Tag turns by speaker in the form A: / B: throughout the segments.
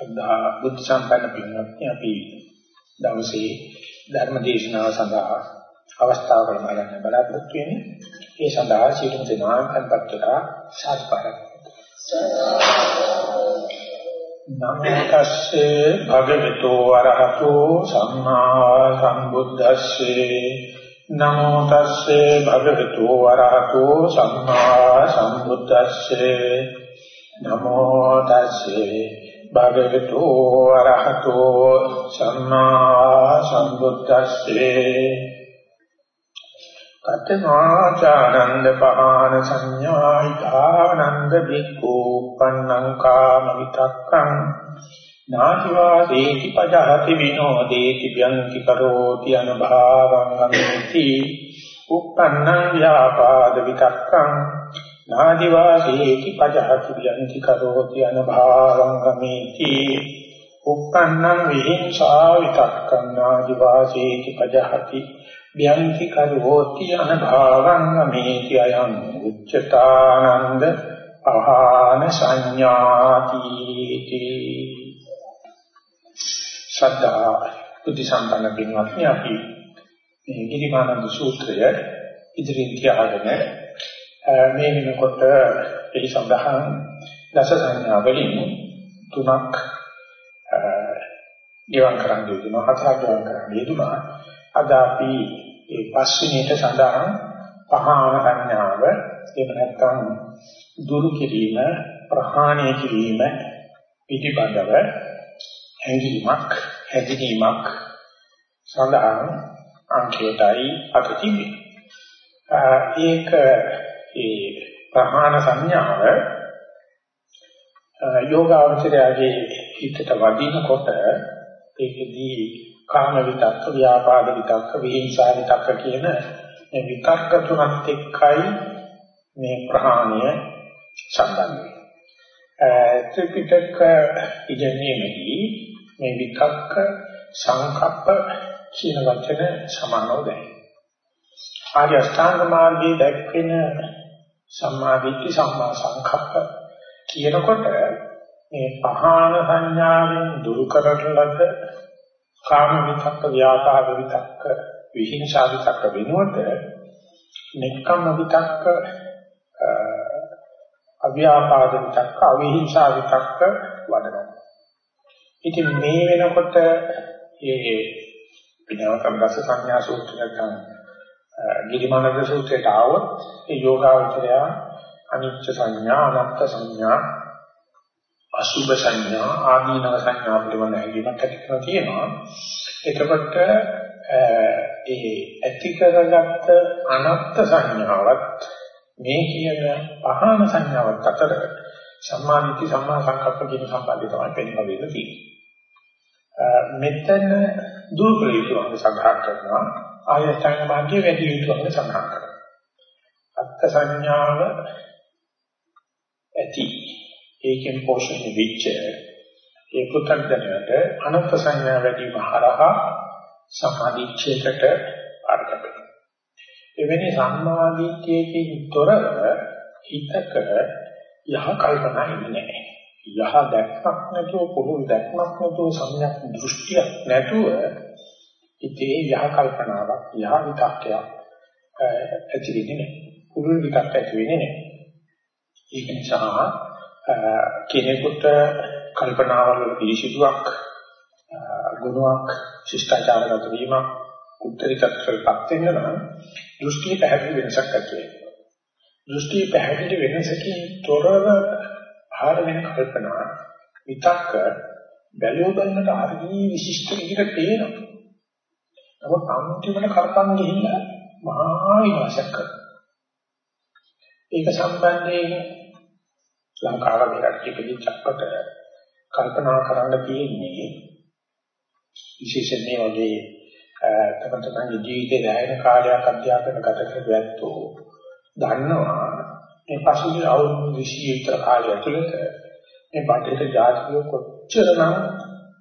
A: ශ්‍රද්ධා බුද්ධ සම්පන්න පින්වත්නි අපි දවසේ ධර්ම දේශනාව සඳහා අවස්ථාව ලබා ගන්න බලාපොරොත්තු වෙන්නේ. ඒ සඳහා සියලුම දෙනා කන්පත්තලා සාස්පාරක්. නමෝ තස්සේ භගවතු වරහතෝ සම්මා සම්බුද්දස්සේ නමෝ තස්සේ භගවතු වරහතෝ සම්මා සම්බුද්දස්සේ නමෝ තස්සේ භගවතු අරහතෝ සම්මා සම්බුද්දස්සේ. කතමාචානන්ද පහන සංඥායිතානන්ද බික්ඛු පන්නං කාම විතක්කං නාචිවාසේති පජහති විනෝදේති ව්‍යංති කරෝති අනුභාවං අමිති උප්පන්නං ව්‍යාපාද විතක්කං නාදිවාසීති පජහති වියන්ති කරෝති අනභාවං ගමේති. උප්පන්නං විහිංසා විතක්කං නාදිවාසීති පජහති වියන්ති කරෝති අනභාවං ගමේති. අයං උච්චතානන්ද පහාන සංඥාති සද්ධා බුද්ධ සම්පන්න පින්වත්නි අපි මේ ගිරිමානන්ද සූත්‍රය ඉදිරියට තියාගෙන මේ වෙනකොට එහි සඳහන් දස සංඥා වලින් තුනක් ගෙවම් කරන්න යෙදුණා හතරක් ගෙවම් කරන්න යෙදුණා අද අපි ඒ පස්වෙනිට සඳහන් පහාන සංඥාව එහෙම නැත්නම් දුරු කිරීම ප්‍රහාණය කිරීම පිටිබඳව හැඟීමක් හැදිනීමක් සඳහන් අංකයටයි අත තිබෙන්නේ. ඒක ඒ ප්‍රහාණ සංඥාව යෝගාවචරයේ හිතට වදිනකොට ඒකෙදී කාම විතක්ක ව්‍යාපාද විතක්ක විහිංසා විතක්ක කියන මේ විතක්ක තුනත් එක්කයි මේ ප්‍රහාණය සම්බන්ධ වෙන්නේ. ත්‍රිපිටක ඉගෙනීමේදී මේ විතක්ක සංකප්ප කියන වචන සමානව දැනේ. ආර්ය අෂ්ටාංග මාර්ගයේ දැක්වෙන සම්මා දිට්ඨි සම්මා සංකප්ප කියනකොට මේ පහාන සංඥාවෙන් දුරු කරන ලද කාම විතක්ක ව්‍යාපාද විතක්ක විහිංසා විතක්ක වෙනුවට නික්කම් විතක්ක අව්‍යාපාද විතක්ක අවිහිංසා විතක්ක වඩනවා. ඉතින් මේ වෙනකොට මේ විනවකම් රස සංඥා සූත්‍රය නැත්නම් ගිරිමානන්ද සූත්‍රයට ආවොත් ඒ යෝගාවචරය අනිච්ච සංඥා අනත්ත් සංඥා අසුභ සංඥා ආදීනව සංඥා පිළිබඳ හැඟීමක් ඇති කරලා තියෙනවා. එතකොට ඒ ඇති කරගත්ත අනත්ත් සංඥාවත් මේ කියන පහන සංඥාවත් අතර සම්මාදිට්ඨි සම්මා සංකප්ප කියන සම්බන්ධය තමයි පෙන්වන්නේ තියෙන්නේ මෙතන දුර්වල යුතුව සඳහන් කරනවා. ආයතන මාර්ගයේ වැඩි යුතුවම සඳහන් කරනවා. අත්ත් සංඥාව ඇති ඒකෙන් පෝෂණය වෙච්ච ඒ පුතග්ජනයට අනත්ත් සංඥා වැඩි මහරහා සමාධිච්ඡේකට අර්ථකයි. එවැනි සම්මාදිට්ඨියකින් තොරව හිතක යහ කල්පනා ඉන්නේ නැහැ. යහ දැක්මක් නැතුව පොහොල් දැක්මක් නැතුව සම්‍යක් දෘෂ්ටියක් නැතුව ඉතේ යහ කල්පනාවක් යහ විතක්කයක් ඇති වෙන්නේ නැහැ. පුරුල් විතක්ක ඇති වෙන්නේ නැහැ. ඒක නිසා කෙනෙකුට කල්පනාවල පිළිසිදුවක් ගුණයක් ශිෂ්ටාචාරගත වීමක් උත්තරීතරකටපත් වෙන්න නම් දෘෂ්ටි පැහැදිලි වෙනසක් ඇති වෙනවා. දෘෂ්ටි පැහැදිලි වෙනසකින් තොරව ආහාර වෙන කල්පනා විතක්ක බැලුව බලනට හරිය විශිෂ්ට විදිහට පේනවා. නමුත් අන්තිමට කරකන් ගිහිල්ලා මහා විනාශයක් කරනවා. ඒක සම්බන්ධයෙන් ලංකාව විරක්තිකදී චක්කට කල්පනා කරන්න තියෙන්නේ විශේෂයෙන් වගේ තම තමන්ගේ ජීවිතේ දැයෙන කාලයක් අධ්‍යාපන ගත කරගත්තෝ දන්නවා මේ පසුගිය අවුරුදු 20 විතර කාලය ඇතුළත මේ බටේට ජාතිය කොච්චරනම්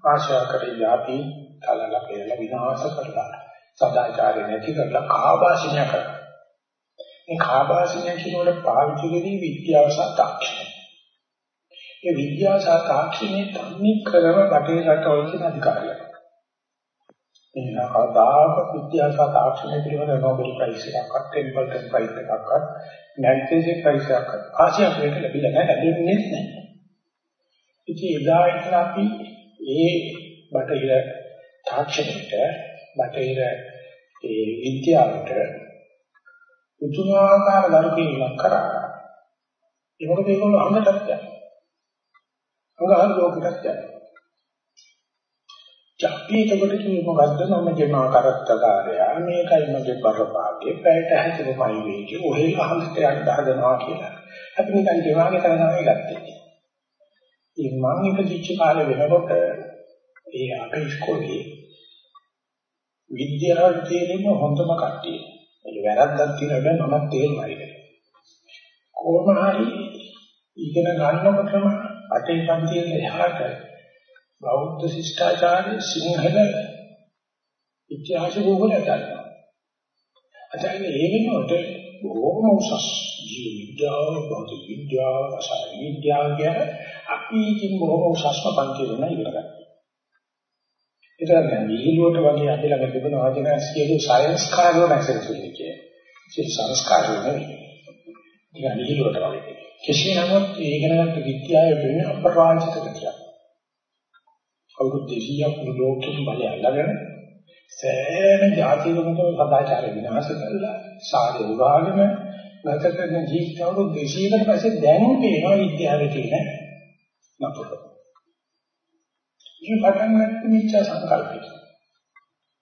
A: ආශා කරේ යාපි කලලා කියලා විනාශ කරලා සදාචාරය නැති කරලා කාබාසිනිය කරනවා. මේ කාබාසිනිය කියනකොට පාවිච්චි කරේ විද්‍යාව සහ තාක්ෂණය. ඒ විද්‍යාව සහ තාක්ෂණයේ තන්නේ කරව බටේ රටවල තියෙන අධිකාරිය. එනිසා කවදාක විද්‍යාව සහ තාක්ෂණය පිළිබඳ නෝබෙල් ප්‍රයිස් එකක්වත් ටෙම්පල්ටන් ප්‍රයිස් එකක්වත් නැග්සෙසි ප්‍රයිස් එකක්වත් ආසියාවට ලැබිලා නැහැ ලැබෙන්නේ නැහැ. ඉතින් එදා ඉතින් අපි ඒ බටහිර තාක්ෂණයට බටහිර ඒ විද්‍යාවට උතුමාකාර දරුකීමක් කරා. ඒ මොකද ඒගොල්ලෝ අහන්නටත් යනවා. අඟහන් ලෝකෙටත් යනවා. චක්කීතකොට කිව්ව මොකද්ද මම ජීමා කරත්තකාරය මේකයි මගේ බරපාගේ පැයට හැදෙමයි වේකි ඔහෙ අහන්නට යන්න හදනවා කියලා. අපි නිකන් ජීවාගේ තමයි ගත්තේ. ඉතින් මම ඉපදිච්ච කාලේ වෙනකොට ඒ අපේ ඉස්කෝලේ විද්‍යාව තියෙන හොඳම කට්ටිය. ඒක වැරද්දක් තියෙනවා මම තේරුම්යි. කොහොම හරි ඉගෙන ගන්නකොටම අටේ පන්තියේ එහාට බෞද්ධ ශිෂ්ටාචාරය සිංහල ඉතිහාස භූගෝලය ගන්නවා. අතන ඒ වෙනකොට බොහොම උසස් ජීව විද්‍යාව, භෞතික විද්‍යාව, රසායන විද්‍යාව කියන අපි ඉතින් බොහොම උසස්ම පන්ති වෙන ඉගෙන ගන්නවා. ඒක දැන් විහිළුවට වගේ අපි ළඟ තිබෙන වචන සියලු සයන්ස් කාර්යෝ නැසෙන්නේ කියන්නේ. සියලු සංස්කාරෝ නෙවෙයි. ඒක විහිළුවට වගේ. කෙසේ නමුත් ඒ ඉගෙන ගන්න විද්‍යාවේ වෙන අපරාජිත කියලා. අවුරුදු 200ක් මුළු ලෝකෙම බලය අල්ලගෙන සෑම ජාතිකමක සදාචාර විනාශ කරලා සාරේ උගාගෙන ගත කරන ජීවිත අවුරුදු 200කට පස්සේ දැන් පේනවා විද්‍යාවේ තියෙන නපුර. මේ පටන් ගන්න මිච්ඡා සංකල්පය.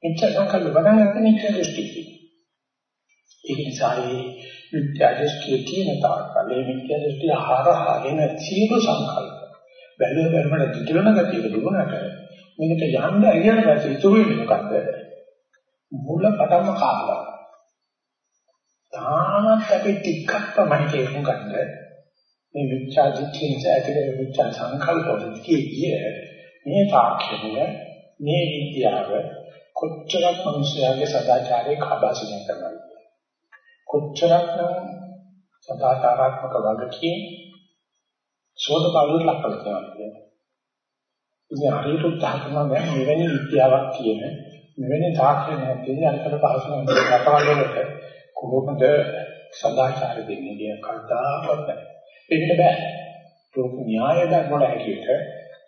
A: මිච්ඡා සංකල්ප පටන් ගන්න මිච්ඡා දෘෂ්ටි. ඒක නිසා මේ මිත්‍යා දෘෂ්ටිය තියෙන තාක්කල් මේ මිත්‍යා දෘෂ්ටිය හරහා එන සියලු සංකල්ප බැලුව බැලමට දිගලන ගතිය දුරුනට මේකට යන්න ඇරියට පස්සේ ඉතුරු වෙන්නේ මොකද්ද? මුල පටන්ම කාලා. තාමත් අපි ටිකක් තමයි තේරුම් ගන්න මේ මිත්‍යා දෘෂ්ටිය නිසා ඇතිවෙන මිත්‍යා සංකල්ප වලදී කිය මේ තාක්ෂණය මේ විද්‍යාව කොච්චරක් මිනිස්යාගේ සදාචාරයේ කබාසින කරනවද කොච්චරක්නම් සදාචාරාත්මක වගකීම් සෝදපාලුවට ලක් කරලා තියෙනවා. ඉතින් හරියට උත්සාහ කරනවා දැන් මෙවැනි විද්‍යාවක් තියෙන මෙවැනි තාක්ෂණයක් තියෙන අනිකට පහසුම රටවල් වලට කොහොමද සදාචාර දෙන්නේ කියන කතාවක් නැහැ. ඒකට බෑ. ලෝක න්‍යාය ධර්ම වල හැටියට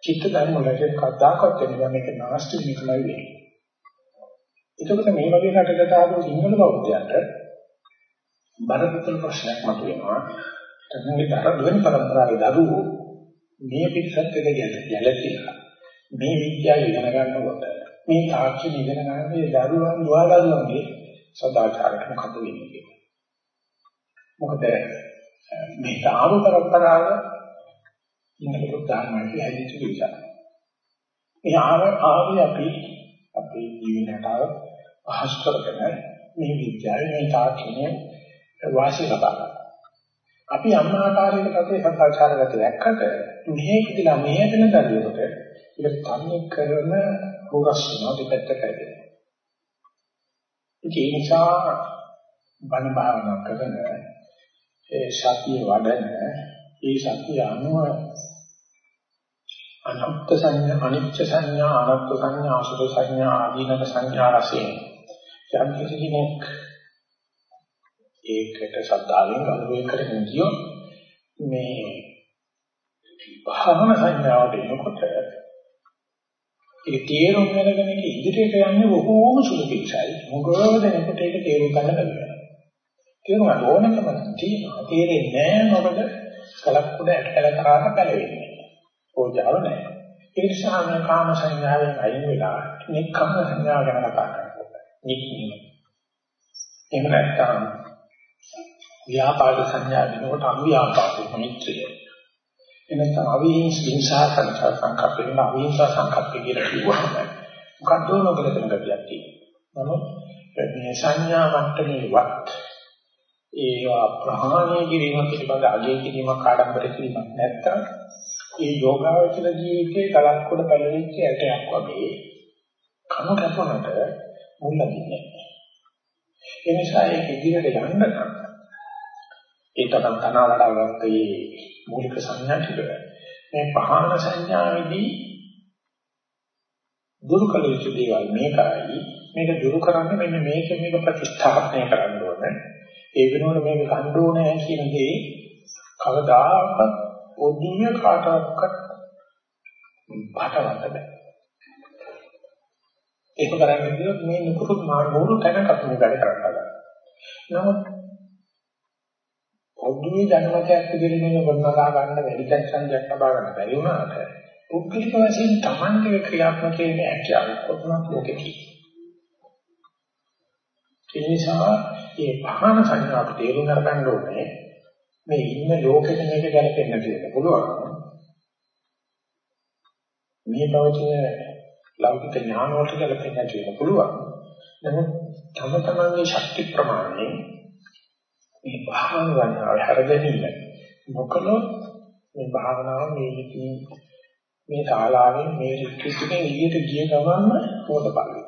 A: චිත්ත ධර්ම වලට කතාවක් දෙනවා මේක නාස්ති නිකමයි වෙන්නේ. එතකොට මේ වගේ රටකට ආපු සිංහල බෞද්ධයන්ට බරපතල ප්‍රශ්නයක් මතුවෙනවා. තමන්ගේ දරුවෙන් පරම්පරාවේ දරුවෝ මේ පිටසත් එක ගැලපිලා මේ විද්‍යාව ඉගෙන ගන්නකොට මේ තාක්ෂණ ඉගෙන ගන්න මේ දරුවන් දුවලරුවන්ගේ සදාචාරයක් මොකද වෙන්නේ කියලා. මොකද මේ තාරු පරම්පරාව ඉංග්‍රීසි උදාහරණයක් හැදිච්ච නිසා. ඒ ආව ආවේ අපි අපේ ජීවිතයට පහසු කරගෙන මේ විද්‍යාවේ මේ තාක්ෂණය වාසිය ලබා ගන්න. අපි යම් ආකාරයකට අපේ සංස්කාරගත දැක්කට මෙහෙ ඉඳලා මෙහෙ වෙන දරුවෙකුට ඒක තන්නේ කරන හොරස් වෙනවා දෙපැත්ත කරගෙන. ඒ නිසා බණ භාවනා කරන ඒ සතිය වඩන ඒ සතිය අනුව අනත්ත් සංඥා අනිච්ච සංඥා අනත්ත් සංඥා අසුර සංඥා ආදීනක සංඥා රසයෙන් යම් කිසි කෙනෙක් ඒකට ශ්‍රද්ධාවෙන් ගනුදෙනු කරගෙන ගියොත් මේ භාවන සංඥාවට එනකොට ඒ තේරුම් ගන්න එක ඉදිරියට යන්නේ බොහෝම සුළු පිටසයි. මොකද දෙනකොට ඒක තේරුම් ගන්න බැහැ. තේරුම් ගන්න ඕනකම තියෙනවා. තේරෙන්නේ නැහැ මොකද කලක් උඩ ඇටකල කරාම පැලවෙන්නේ. ඕජාව නැහැ. ඒ නිසා මේ කාම සංඥාවෙන් අයින් වෙලා නික්කම සංඥාව ගැන කතා කරනවා. නික්කීම. එහෙම නැත්නම් ව්‍යාපාද සංඥා වෙනකොට අවියාපාද මිත්‍රය. එනසම අවිහිංස හිංසා සංකල්ප වෙන අවිහිංසා සංකල්ප කියලා කිව්වහම මොකද්ද නොකලතන ගතියක් තියෙනවා. නමුත් මේ සංඥා මට්ටමේවත් ඒවා ප්‍රහාණය කිරීම පිළිබඳ අගය කිරීමක් ආඩම්බර කිරීමක් නැත්තම් ඒ යෝගාවචර ජීවිතේ කලක් කොට පැලෙච්ච ඇටයක් වගේ කන කැපුණට මුල දින්නේ. ඒ නිසා ඒක ඉදිරියට යන්න නම් ඒ තරම් තනවා වඩාගත්ත මේ මූලික සංඥා ටික මේ පහන සංඥාවේදී දුරු කළ යුතු දේවල් මේකයි මේක දුරු කරන්න මෙන්න මේක මේක ප්‍රතිස්ථාපනය කරන්න ඕනේ ඒ වෙනුවට මේක ගන්න ඕනේ කියන දේ කවදාකවත් ඔදිය කාටවත් පාටවන්න බෑ ඒක කරන්නේ කියොත් මේ නුකුත් මානෝරු තැනක අපි වැඩ කරන්න හදනවා නමුත් පොදුවේ ජනමතයක් විදිහට මේක වර්ණලා ගන්න වැඩි සංසන්දයක් ලබා ගන්න බැරි වුණාට පුද්ගලික වශයෙන් Tamante ක්‍රියාත්මක වෙන්නේ හැකියාව කොහොමද ලෝකෙදී. ඒ නිසා මේ පහන සංඥාව තේරුම් ගන්න ඕනේ මේ ඉන්න ලෝකෙට මේක ගැලපෙන්න තියෙන පුළුවන්. මේ පවතින ලෞකික ඥාන වලට ගැලපෙන්න තියෙන පුළුවන්. නමුත් තම තමන්ගේ ශක්ති ප්‍රමාණය මේ භාවනාව හැරදෙන්න මොකලොත් මේ භාවනාව මේ ඉති මේ ශාලාවෙන් මේ රිට්‍රීට් එකෙන් එළියට ගිය ගමන්ම හොදපල්.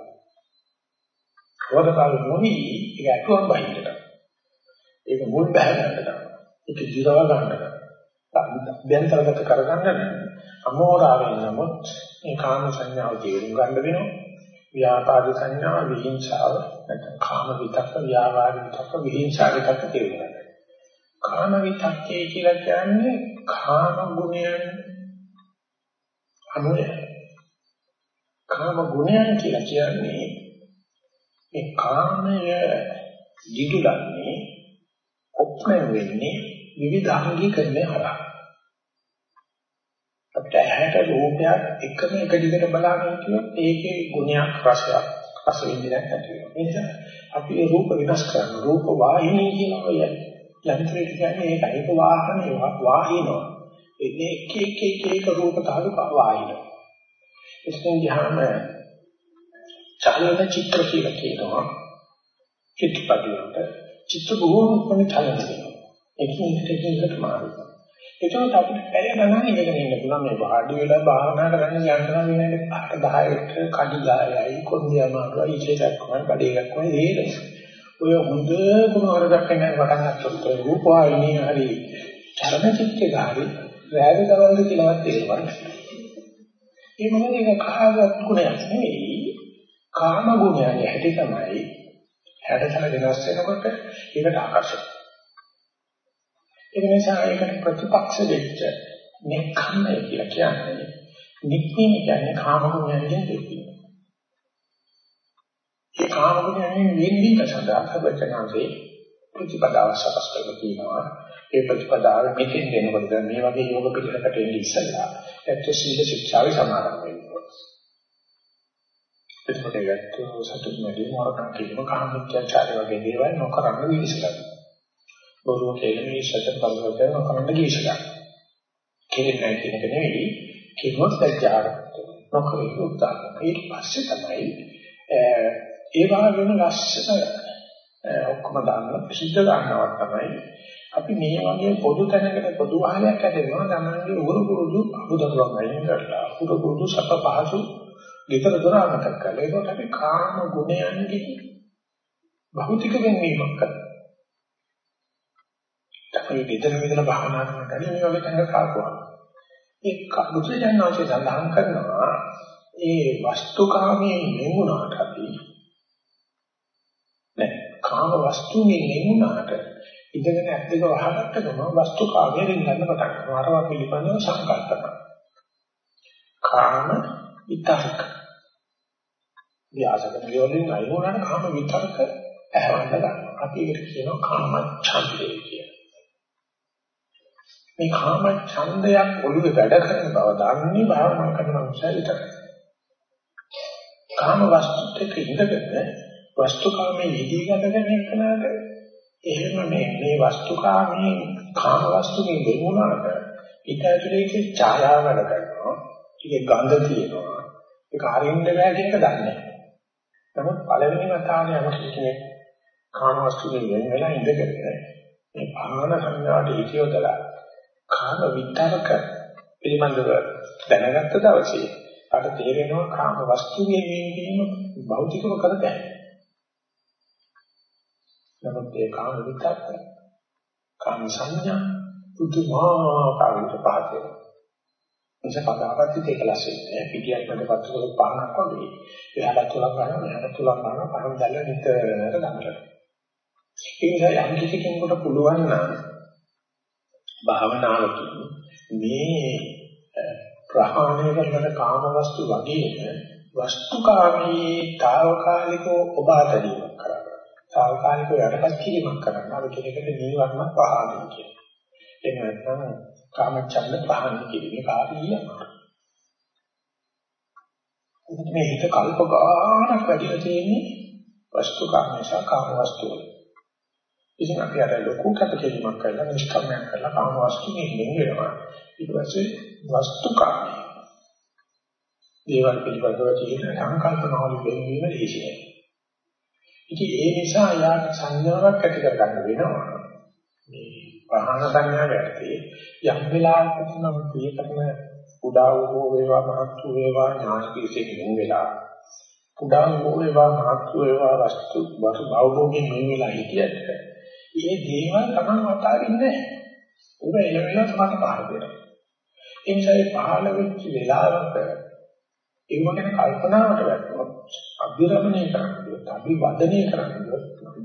A: හොදපල් මොනි ඒක අතුම් බහින්නට. ඒක මුල් බහැ ගන්නට. ඒක ජීරව ගන්නට. අභ්‍යන්තරගත කරගන්න අමෝරාවෙන් නමුත් මේ කාම සංඥාව තේරුම් ගන්න වෙනවා. ව්‍යාපාද සංඥා විහිංසාව නැත්නම් කාම විතක්ක ව්‍යාපාද විතක්ක විහිංසාව විතක්ක තේරුම් ගන්න. කාම විතක්කේ කියලා කියන්නේ කාම ගුණයන් අනුය. කාම ගුණයන් කියලා කියන්නේ මේ කාමය දිදුලන්නේ ඔප්නය වෙන්නේ විවිධාංගීකරණය හරහා. අපිට ඇහැට රූපයක් එකම එක දිගට බලන්න කියොත් ඒකේ ගුණයක් රසයක් රස විඳිනක් ඇති වෙනවා. ඒ නිසා අපි මේ රූප විනාශ කරන රූප වාහිනී කියන ඔය යන්ත්‍රය කියන්නේ ඒක ඒක වාහනේ වාහිනවා. ඒ එක එක එක එක රූප ධාතු වාහිනවා. ඉතින් යහම චලන චිත්‍ර කියලා කියනවා. චිත්‍රපටියට චිත්‍ර බොහෝම කොහොමද චලන එකින් එකට එකට මාරුනවා. ඒකත් අපිට පැය ගණන් ඉඳගෙන ඉන්න පුළුවන් මේ වාඩි වෙලා භාවනා කරන්න යනවා වෙන 10ට කඩි ගායයි කොන්දිය අමාරුයි ඉච්චයක් කොහොමද බඩේක් කොහොමද ඒක ඔය හොඳ කුමාරයක් වෙන පටන් ගන්නකොට රූපවාහිනිය හරි චලනචිත්‍රකාරී රැඳ දවල්ද කියලාවත් තේරෙන්නේ ඒ මොකද ඒක කාගත් ගුණයක් නෙවෙයි කාම ගුණයගේ හැටි තමයි හැඩතල වෙනස් වෙනකොට ඒකට ආකර්ෂණය ඒක නිසා ඒකට ප්‍රතිපක්ෂ වෙච්ච නික්ඛම්මය කියලා කියන්නේ නික්ඛීම කියන්නේ කාම ගුණයන්ගෙන් දෙකීම. ඒ කාම ගුණයන්ගෙන් නින්දික සඳහා සබචනාවේ ප්‍රතිපදාව සකස් කරලා තියෙනවා. ඒ ප්‍රතිපදාව මෙතෙන් දෙනකොට දැන් මේ වගේ යෝග පිළිවෙලකට එන්නේ ඉස්සෙල්ලා ඒත් සීල ශික්ෂාවේ සමාදන් වෙනවා. එතකොට ඒකට සතුට නැති මොරකම් කියන කාම මිත්‍යාචාරය වගේ දේවල් නොකරන විශ්ලේෂණය. බොරුව කියලා මේ සත්‍ය පරිවර්තන කරන්න ගිහිසලා. කෙරෙන්නේ කියන එක නෙවෙයි කිව්වොත් සත්‍යාර නොකර යුක්තා. ඊට පස්සේ තමයි ඒ වගේම ලස්සන ඔක්කොම දාන්න සිද්ධ ගන්නවා තමයි අපි මේ වගේ පොදු තැනකට පොදු ආලයක් ඇදෙනවා තමන්ගේ උගුරු කුරුදු අමුදරුවක් අයින් කරලා උගුරු කුරුදු සප පහසු විතර දොර අමතක කරලා ඒකට අපි කාම ගුණයන්ගේ භෞතික වෙනවීමක් කරනවා අපි විතර විතර භාවනා කරනකොට මේ වගේ තැනක කාකුවා. ඒ බුදුසසුනාංශය සඳහන් කරනවා ඒ වස්තුකාමයේ නෙමුණාට අපි නෑ කාම වස්තුනේ නෙමුණාට ඉඳගෙන ඇත්තක වහකට ගම වස්තුකාමයේ රින්ගන්න පටන් ගන්නවා. අරවා පිළිබඳව සංකල්ප කරනවා. කාම විතර්ක. ව්‍යාසකන වලින් අයෝනන කාම විතර්ක ඇවන්න ගන්නවා. අපි ඒකට කියනවා කාම ඡන්දේ කියලා. මේ කාම ඡන්දයක් ඔළුවේ වැඩ කරන බව දන්නේ භාවනා කරන නිසා විතරයි. කාම වස්තුත් එක්ක ඉඳගෙන වස්තුකාමයේ යෙදී ගත කරන එකනට එහෙම මේ මේ වස්තුකාමයේ කාම වස්තුකින් දෙමුණාට ඊට ඇතුලේ ඡායාව වැඩ කරනවා. ඒකේ ගඳ තියෙනවා. ඒක හරින්න බෑ කියන එක දන්නේ නැහැ. නමුත් පළවෙනි වතාවේ යම කෙනෙක් කාම වස්තුකින් වෙන වෙලා ඉඳගෙන මේ භාවනා සංඥාට හිතියොදලා කාම විතරක පිළිබඳව දැනගත්ත දවසේ අර තේරෙනවා කාම වස්තුවේ වීම භෞතිකව කරදැයි. නමුත් ඒ කාම විතරක කාම සංඥා පුදුමාකාර විදිහට පහත වෙනවා. නිසා කදාපත්ති දෙකලස් වෙන්නේ පිටියක් මැද පත්තුක පානක් වගේ. එයාට තුලක් ගන්නවා මෙයාට තුලක් ගන්නවා පහන් දැල්ල නිතර ගන්නවා. ඒ නිසා යම් කිසි කෙනෙකුට පුළුවන් නම් භාවනාවකින් මේ ප්‍රහාණය කරන කාම වස්තු වගේම වස්තුකාමී తాවකාලිකව ඔබාතරීමක් කරනවා. తాවකාලිකව යටපත් කිරීමක් කරනවා. අර කෙනෙකුට නීවරණ පහාණය කියනවා. එහෙම නැත්නම් කාමච්ඡන්ද පහාණය කිරීමේ කාර්යය. මේ හිත කල්ප ගානක් වැඩිලා තියෙන්නේ වස්තුකාමී සහ කාම වස්තු වල. ඉතින් අපි අර ලොකු කටකීමක් කරලා නිෂ්ක්‍රමයක් කරලා කාම වස්තු නෙමෙයි වෙනවා. ඊට පස්සේ වස්තුකාමී දේවල් පිළිබඳව තියෙන සංකල්පනාවල වෙනවීම දේශනය. ඉතින් ඒ නිසා යාට සංඥාවක් ඇති කර ගන්න වෙනවා. මේ පහන සංඥාව ඇත්තේ යම් වෙලාවකට නම් ප්‍රියකරන උදා වූ වේවා මහත් වූ වේවා ඥානකීසෙක වෙන වෙලා උදා වූ වේවා මහත් වූ වේවා වස්තු වස්තු භවෝගයෙන් වෙන වෙලා හිටියට ඒ දේවල් තමයි අතාරින්නේ නැහැ. ඔබ එළවෙලා තමයි පහළ වෙනවා. ඒ නිසා ඒ පහළ වෙච්ච වෙලාවට ඒව ගැන කල්පනාවට වැටුනොත් අභිරමණය කරන්නේ අභිවදනය කරන්නේ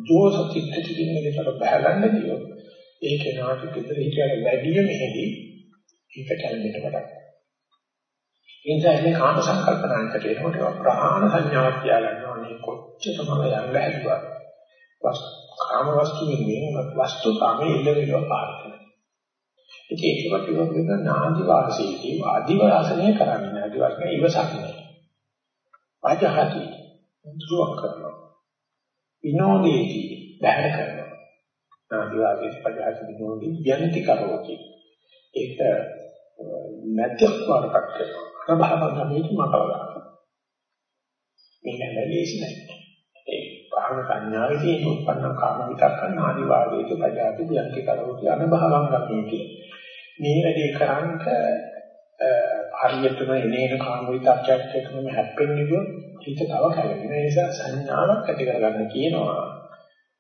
A: ජෝස චිත්තටි කියන එකට බහගන්න දියොත් ඒ කෙනාට පිටර හිතයට වැඩිය මෙහෙදි හිත කැළඹෙන්න පටන් එනිසා මේ කාම සංකල්පනාන්ට එනකොට ප්‍රහාණ සංඥාවක් තියාගන්නවා මේ කොච්චර තමයි යන්න හැදුවා වස් කාම වස්තුවේ මේ වස්තු කාමයේ ඉල්ලෙනවා පාරට ඉතින් ඒකවත් ඉවත් වෙන නාදි වාසයේදී ආදි වාසනය කරන්නේ නාදි වාසනය ඉවසන්නේ. ආජහති දුක් කරනවා. විනෝදේදී බැහැර කරනවා. නාදි වාසයේ පජහති විනෝදී යන්ති කරෝති. ඒක නැත්යක් වරකට කරනවා. ප්‍රභාවගමීට මතවලා. මේක නැලීසි නැහැ. ඒ පහන සංඥාවේදී උත්පන්න කාම විතක්කන් ආදි වාදයේ පජාති යන්ති කරෝති අනුභවං ගමීති. මේ වැඩේ කරන්ට හරියටම එනේන කාම විතක්යක් එක්කම හැප්පෙන්නේ කිව්වොත් හිත තව කැළෙන නිසා සංඥාවක් ඇති කරගන්න කියනවා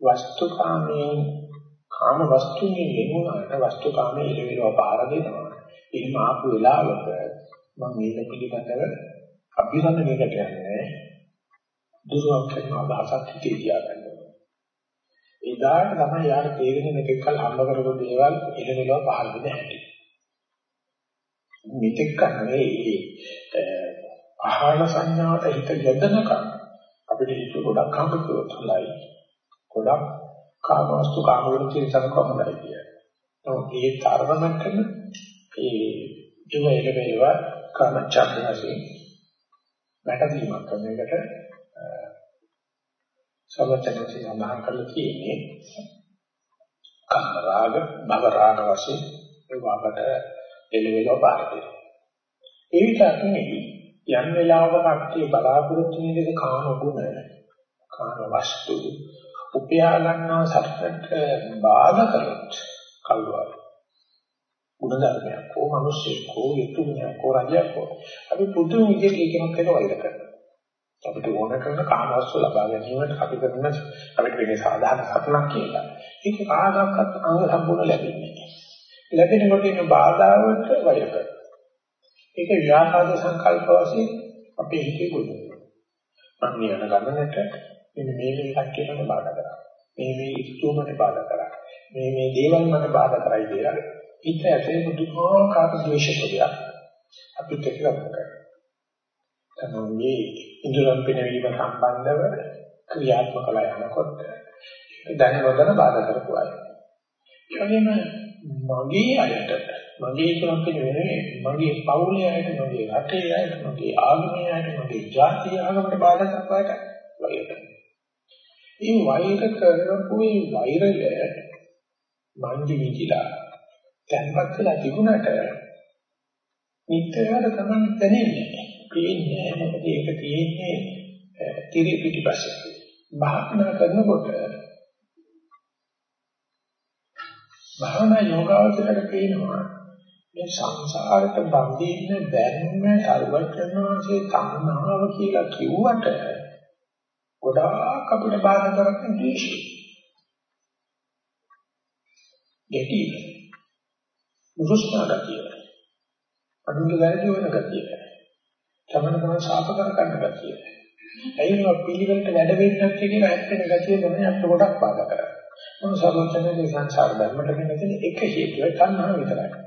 A: වස්තුකාමයෙන් කාම වස්තුන්ගෙන් වෙනුනාට වස්තුකාමයේ ඉලවිලව පාර දෙනවා. එහෙම ආපු වෙලාවක මම මේක පිළිබඳව අභිසන්දනයකට යන්නේ. දුරුවක් කරන අදහසක් හිතේ තියාගන්නවා එදාට තමයි යාර තේරෙන්නේ මේක කල් හම්බ කරපු දේවල් ඉලවිලව පහළ වෙන්නේ නැහැටි මෙතෙක් කරන්නේ ආහාර සංඥාවට හිත යොදනකම් අපිට හිත ගොඩක් හම්බුනොත් හොඳයි. ගොඩක් කාමවස්තු කාමවල තියෙන කොහොමදයි කියන්නේ. නමුත් ඒ තරමකට ඒ ඉව එළවෙව කාමචක්‍රයෙන් වැටදීමක් කරන එකට සමතනසේ සඳහන් කරලා තියෙන්නේ කාම රාග භව රාග වශයෙන් ඒ වගට එළවෙලව පාර දෙනවා. ඒ විතරක් නෙවෙයි යම් වෙලාවක කට්ටිය බලාපොරොත්තු වෙන කාම ගුණ කාම වස්තු උපයා ගන්නා සත්‍යට බාධා කරොත් කල්වාර ගුණ ධර්මයක් හෝ මිනිස්සෙක් හෝ යතුමයක් හෝ රජයක් හෝ අපි පුදුම විදිහට ඒකමත් එක වෛර කරනවා අපිට ඕන කරන කාම වස්තු ලබා ගැනීමට අපි කරන අපිට වෙන්නේ සාධාරණ සතුටක් කියලා ඒක කාගක්වත් අංග සම්පූර්ණ ලැබෙන්නේ නැහැ ලැබෙනකොට එන බාධාවට වෛර කරනවා. ඒක ව්‍යාපාද සංකල්ප වශයෙන් අපේ හිතේ ගොඩනගනවා. මම යන ගමනට මෙන්න මේ මේ කට්ටියට බාධා කරා. මේ මේ ඉස්තුමට බාධා කරා. මේ මේ දේවල් මට බාධා කරයි කියලා. හිත ඇතුලේ මුදුකාකාර ද්වේෂකයක් අපිට කියලා කරනවා. තමයි ඉන්ද්‍රයන් පිනවීම සම්බන්ධව ක්‍රියාත්මක කළා යනකොට දැනවදන බාධා කරපු අය. ඒ වගේම මගේ අයට මගේ එකක් නෙවෙයි මගේ පවුලේ අයට මගේ රටේ අයට මගේ ආගමේ අයට මගේ ජාතිය ආගමට බාධා කරපාට වෛර කරනවා. මේ වෛර කරනකො මේ වෛරය මන්දි විචිලා තැන්පත් වෙලා තිබුණට නිතරම තමයි දැනෙන්නේ. පේන්නේ මොකද ඒක තියෙන්නේ තිරි පිටිපස්සේ. භාවනා කරනකොට භාවනා යෝගාවචරයට පේනවා මේ සංසාරට බඳින්න බැරිම සර්වඥාන්සේ තණ්හාව කියලා කිව්වට ගොඩාක් අපිට බාධා කරන්නේ ද්වේෂය. ගැටි නුරුස්නා ගතිය. අනුන්ගේ වැරදි වෙන ගතිය. තමන තමන් ශාප කර ගන්න ගතිය. ඇයි මේ පිළිවෙලට වැඩ වෙන්නේ නැත්තේ කියලා හැප්පෙන ගතිය තමයි අපිට ගොඩක් බාධා කරන්නේ. මොන සර්වචනයේ සංසාර ධර්මයට වෙන එක හේතුව තණ්හාව විතරයි.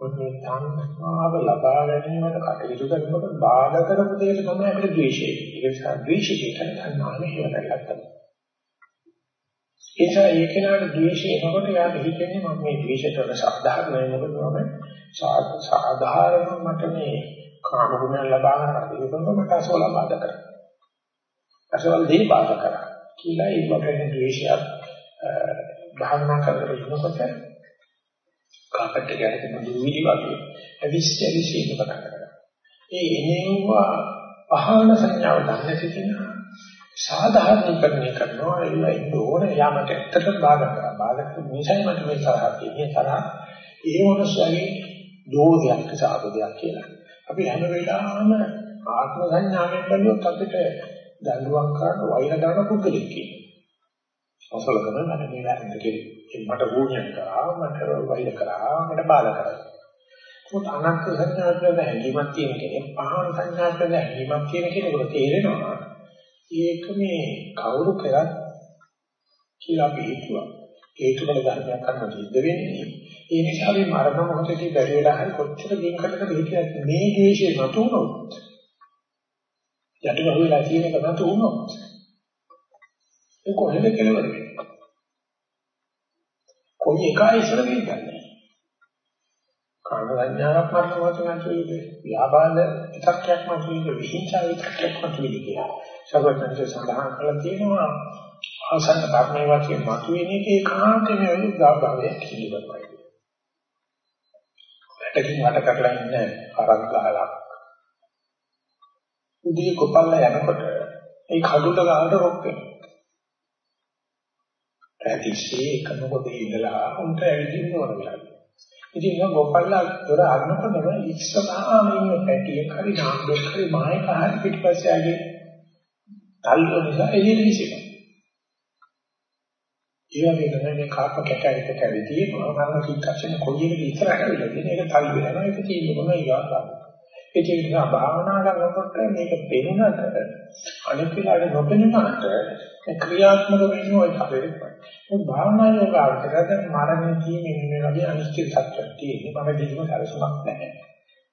A: ඔන්නේ තණ්හාව ලබා ගැනීමට කටයුතු කරනකොට බාධා කරපු දේ තමයි අපිට ද්වේෂය. ඒක නිසා ද්වේෂය කියන තණ්හාව හේවටලා තමයි. ඒසා ඒ කෙනාට ද්වේෂය එනකොට යාට හිතෙන්නේ මම මේ ද්වේෂයට වඩා සාධාරණයි මොකද මම සාධාරණ මට මේ කාම ගුණ ලබා ගන්න ඒක මට අසවල බාධා කරා. අසවල දේ බාධා කරා. කියලා ඒ වගේ ද්වේෂයක් භාවනා කරගෙන ඉන්නකොට කාපට් එක ගැටෙන දුවිලි වගේ අවිශ්‍ය අවිශ්‍ය ඉන්න පටන් ගන්නවා. ඒ එනවා පහන සංඥාව දන්නේ තියෙනවා. සාධාරණීකරණය කරනවා ඒලා ඉන්න ඕන යාමට ඇත්තටම බාධා කරා. බාධා කරන නිසා මට මේ තරහ තියෙන්නේ තරහ ඒ මොනසගේ දෝෂයක් සාධකයක් කියලා. අපි හැම වෙලාවෙම ආත්ම සංඥාවෙන් බැලුවොත් අපිට දඬුවම් කරන්න වෛර කරන පුද්ගලෙක් කියනවා. අසලකම මට මේ වැරද්ද කෙරේ. මට වුණියක් කරා මට වෛර කරා මට බාධා කරා. මොකද අනන්ත සංඥාවල හැඟීමක් තියෙන කෙනෙක් පහන් සංඥාවල හැඟීමක් තියෙන කෙනෙකුට තේරෙනවා ඒක මේ කවුරු කරත් කියලා අපි හිතුවා. හේතුඵල ධර්මයක් කරන්න සිද්ධ වෙන්නේ. ඒ නිසා මේ මරණ මොහොතේ බැරි වෙලා හරි කොච්චර දින් කඩකට හිතියත් මේ ද්වේෂය නතු වුණොත් යටිවහුවලා තියෙන එක නතු වුණොත් ඒ කොහෙද කෙලවර වෙන්නේ? කොයි එකයි ඉස්සර වෙන්නේ? කාම සංඥාවක් මරණවත් නැතුවේ ව්‍යාපාද එකක්යක් මතුවේ විහිංසාව එකක්යක් මතුවේ කියලා. සර්වඥයන් සඳහන් කළා තියෙනවා ආසන්න කර්මයේ වශයෙන් මතුවෙන එකේ කාන්තේ මේ උදාභාවය කිලිබරයි. වැටකින් වට කරලා ඉන්න හරක් ගහලා උදී කොපල්ලා යනකොට ඒ කඩුල ගහට රොක් වෙනවා. ඇතිසේ එකම පොතේ ඉඳලා උන්ට ඇවිදින්න ඕන වෙලාව. ඉතින් ඒක ගොපල්ලා දොර අරනකොටම ඉස්සරහාම ඉන්න පැටියෙක් හරි නාම්බෙක් හරි මායක හරි පිටිපස්සේ ආගේ තල්ලෝ නිසා එළියට විසිනවා. ඒ වගේ තමයි මේ කාප කැටයක කැවිදී මොනවා කිච්චන කොයි එකද ඉස්සරහට වෙලා තියෙන එක තල් වෙනවා ඒක තියෙන්නේ මොනවා ඉවහා ඒක නිසා භාවනා කරනකොට මේක පෙනුනට අනිත් වෙලාවට නොපෙනුනට ක්‍රියාත්මක වෙන්නේ ඔය කපෙන්නේ. ඒ භාවනා යෝගාවචරයට මරණය කියන්නේ මේ වගේ අනිශ්චිත සත්‍යයක් තියෙන්නේ. මම දෙහිම සරසුමක් නැහැ.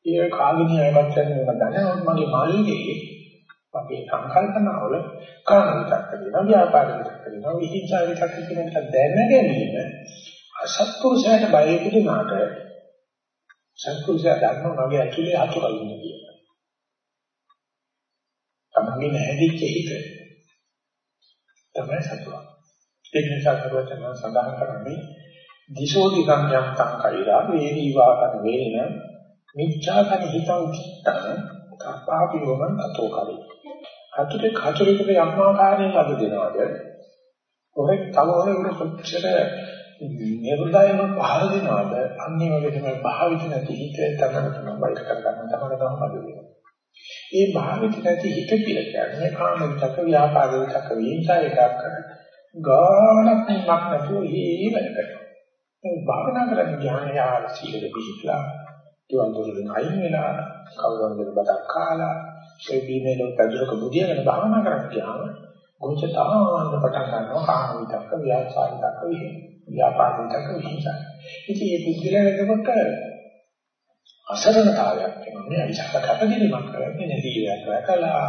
A: ඒ කාගිනිය අයවත් කරන එක දන්නේ මගේ මල්ලේ අපේ සංකල්පනාවල කාමවිතක් කරනවා ව්‍යාපාරිකක් කරනවා විහිංසාව විතක් කියන එක දැන ගැනීම අසත්පුරුෂයාට බය පිටුනාට සත්පුරුෂයා දන්නවා මගේ ඇතුලේ අතුරු ඉන්නේ කියලා. තමන්ගේ නැහැදිච්ච හිත තමයි සතුවා. ඒක නිසා සරුවචන සඳහන් කරන්නේ දිශෝදි සංයම් සංකෛරා වේදී වාකන වේන මිච්ඡාකන හිතං චිත්තං කපාපියෝමන් අතෝ කරේ. අතුරේ කතරේකට යම් ආකාරයෙන් අද දෙනවද? ඔහෙ තව ඔහෙ උඩ කොච්චර නිර්දයම පහර දෙනවද? අන්නේ වගේ තමයි භාවිත නැති හිත තමයි තමයි බයිට කරගන්න තමයි තමයි බද වෙනවා. ඒ භාවිත නැති හිත කියලා කියන්නේ කාම විතක ව්‍යාපාද විතක විහිංසා එකක් කරන ගානක් නිමක් නැතුව හේවල කරනවා. මේ භාවනා කරන්නේ ඥානය ආර සීලෙ පිහිටලා තුන් දොරෙන් අයින් වෙලා කවුරුන්ගේ බඩක් කාලා ඒ බීමේ ලොක් පැදුරක බුදියාගෙන භාවනා කරද්දියාම ගොචතාවන්න පටන් ගන්නවා කාම විතක ව්‍යාපාද විතක ව්‍යාපාද විතක විහිංසා. ඉතින් මේ බුද්ධිලනකොට අසරණතාවයක් වෙනවා. මේ අවිචාර කැපකිරීමක් කරන්නේ නැතිවක් රැකලා,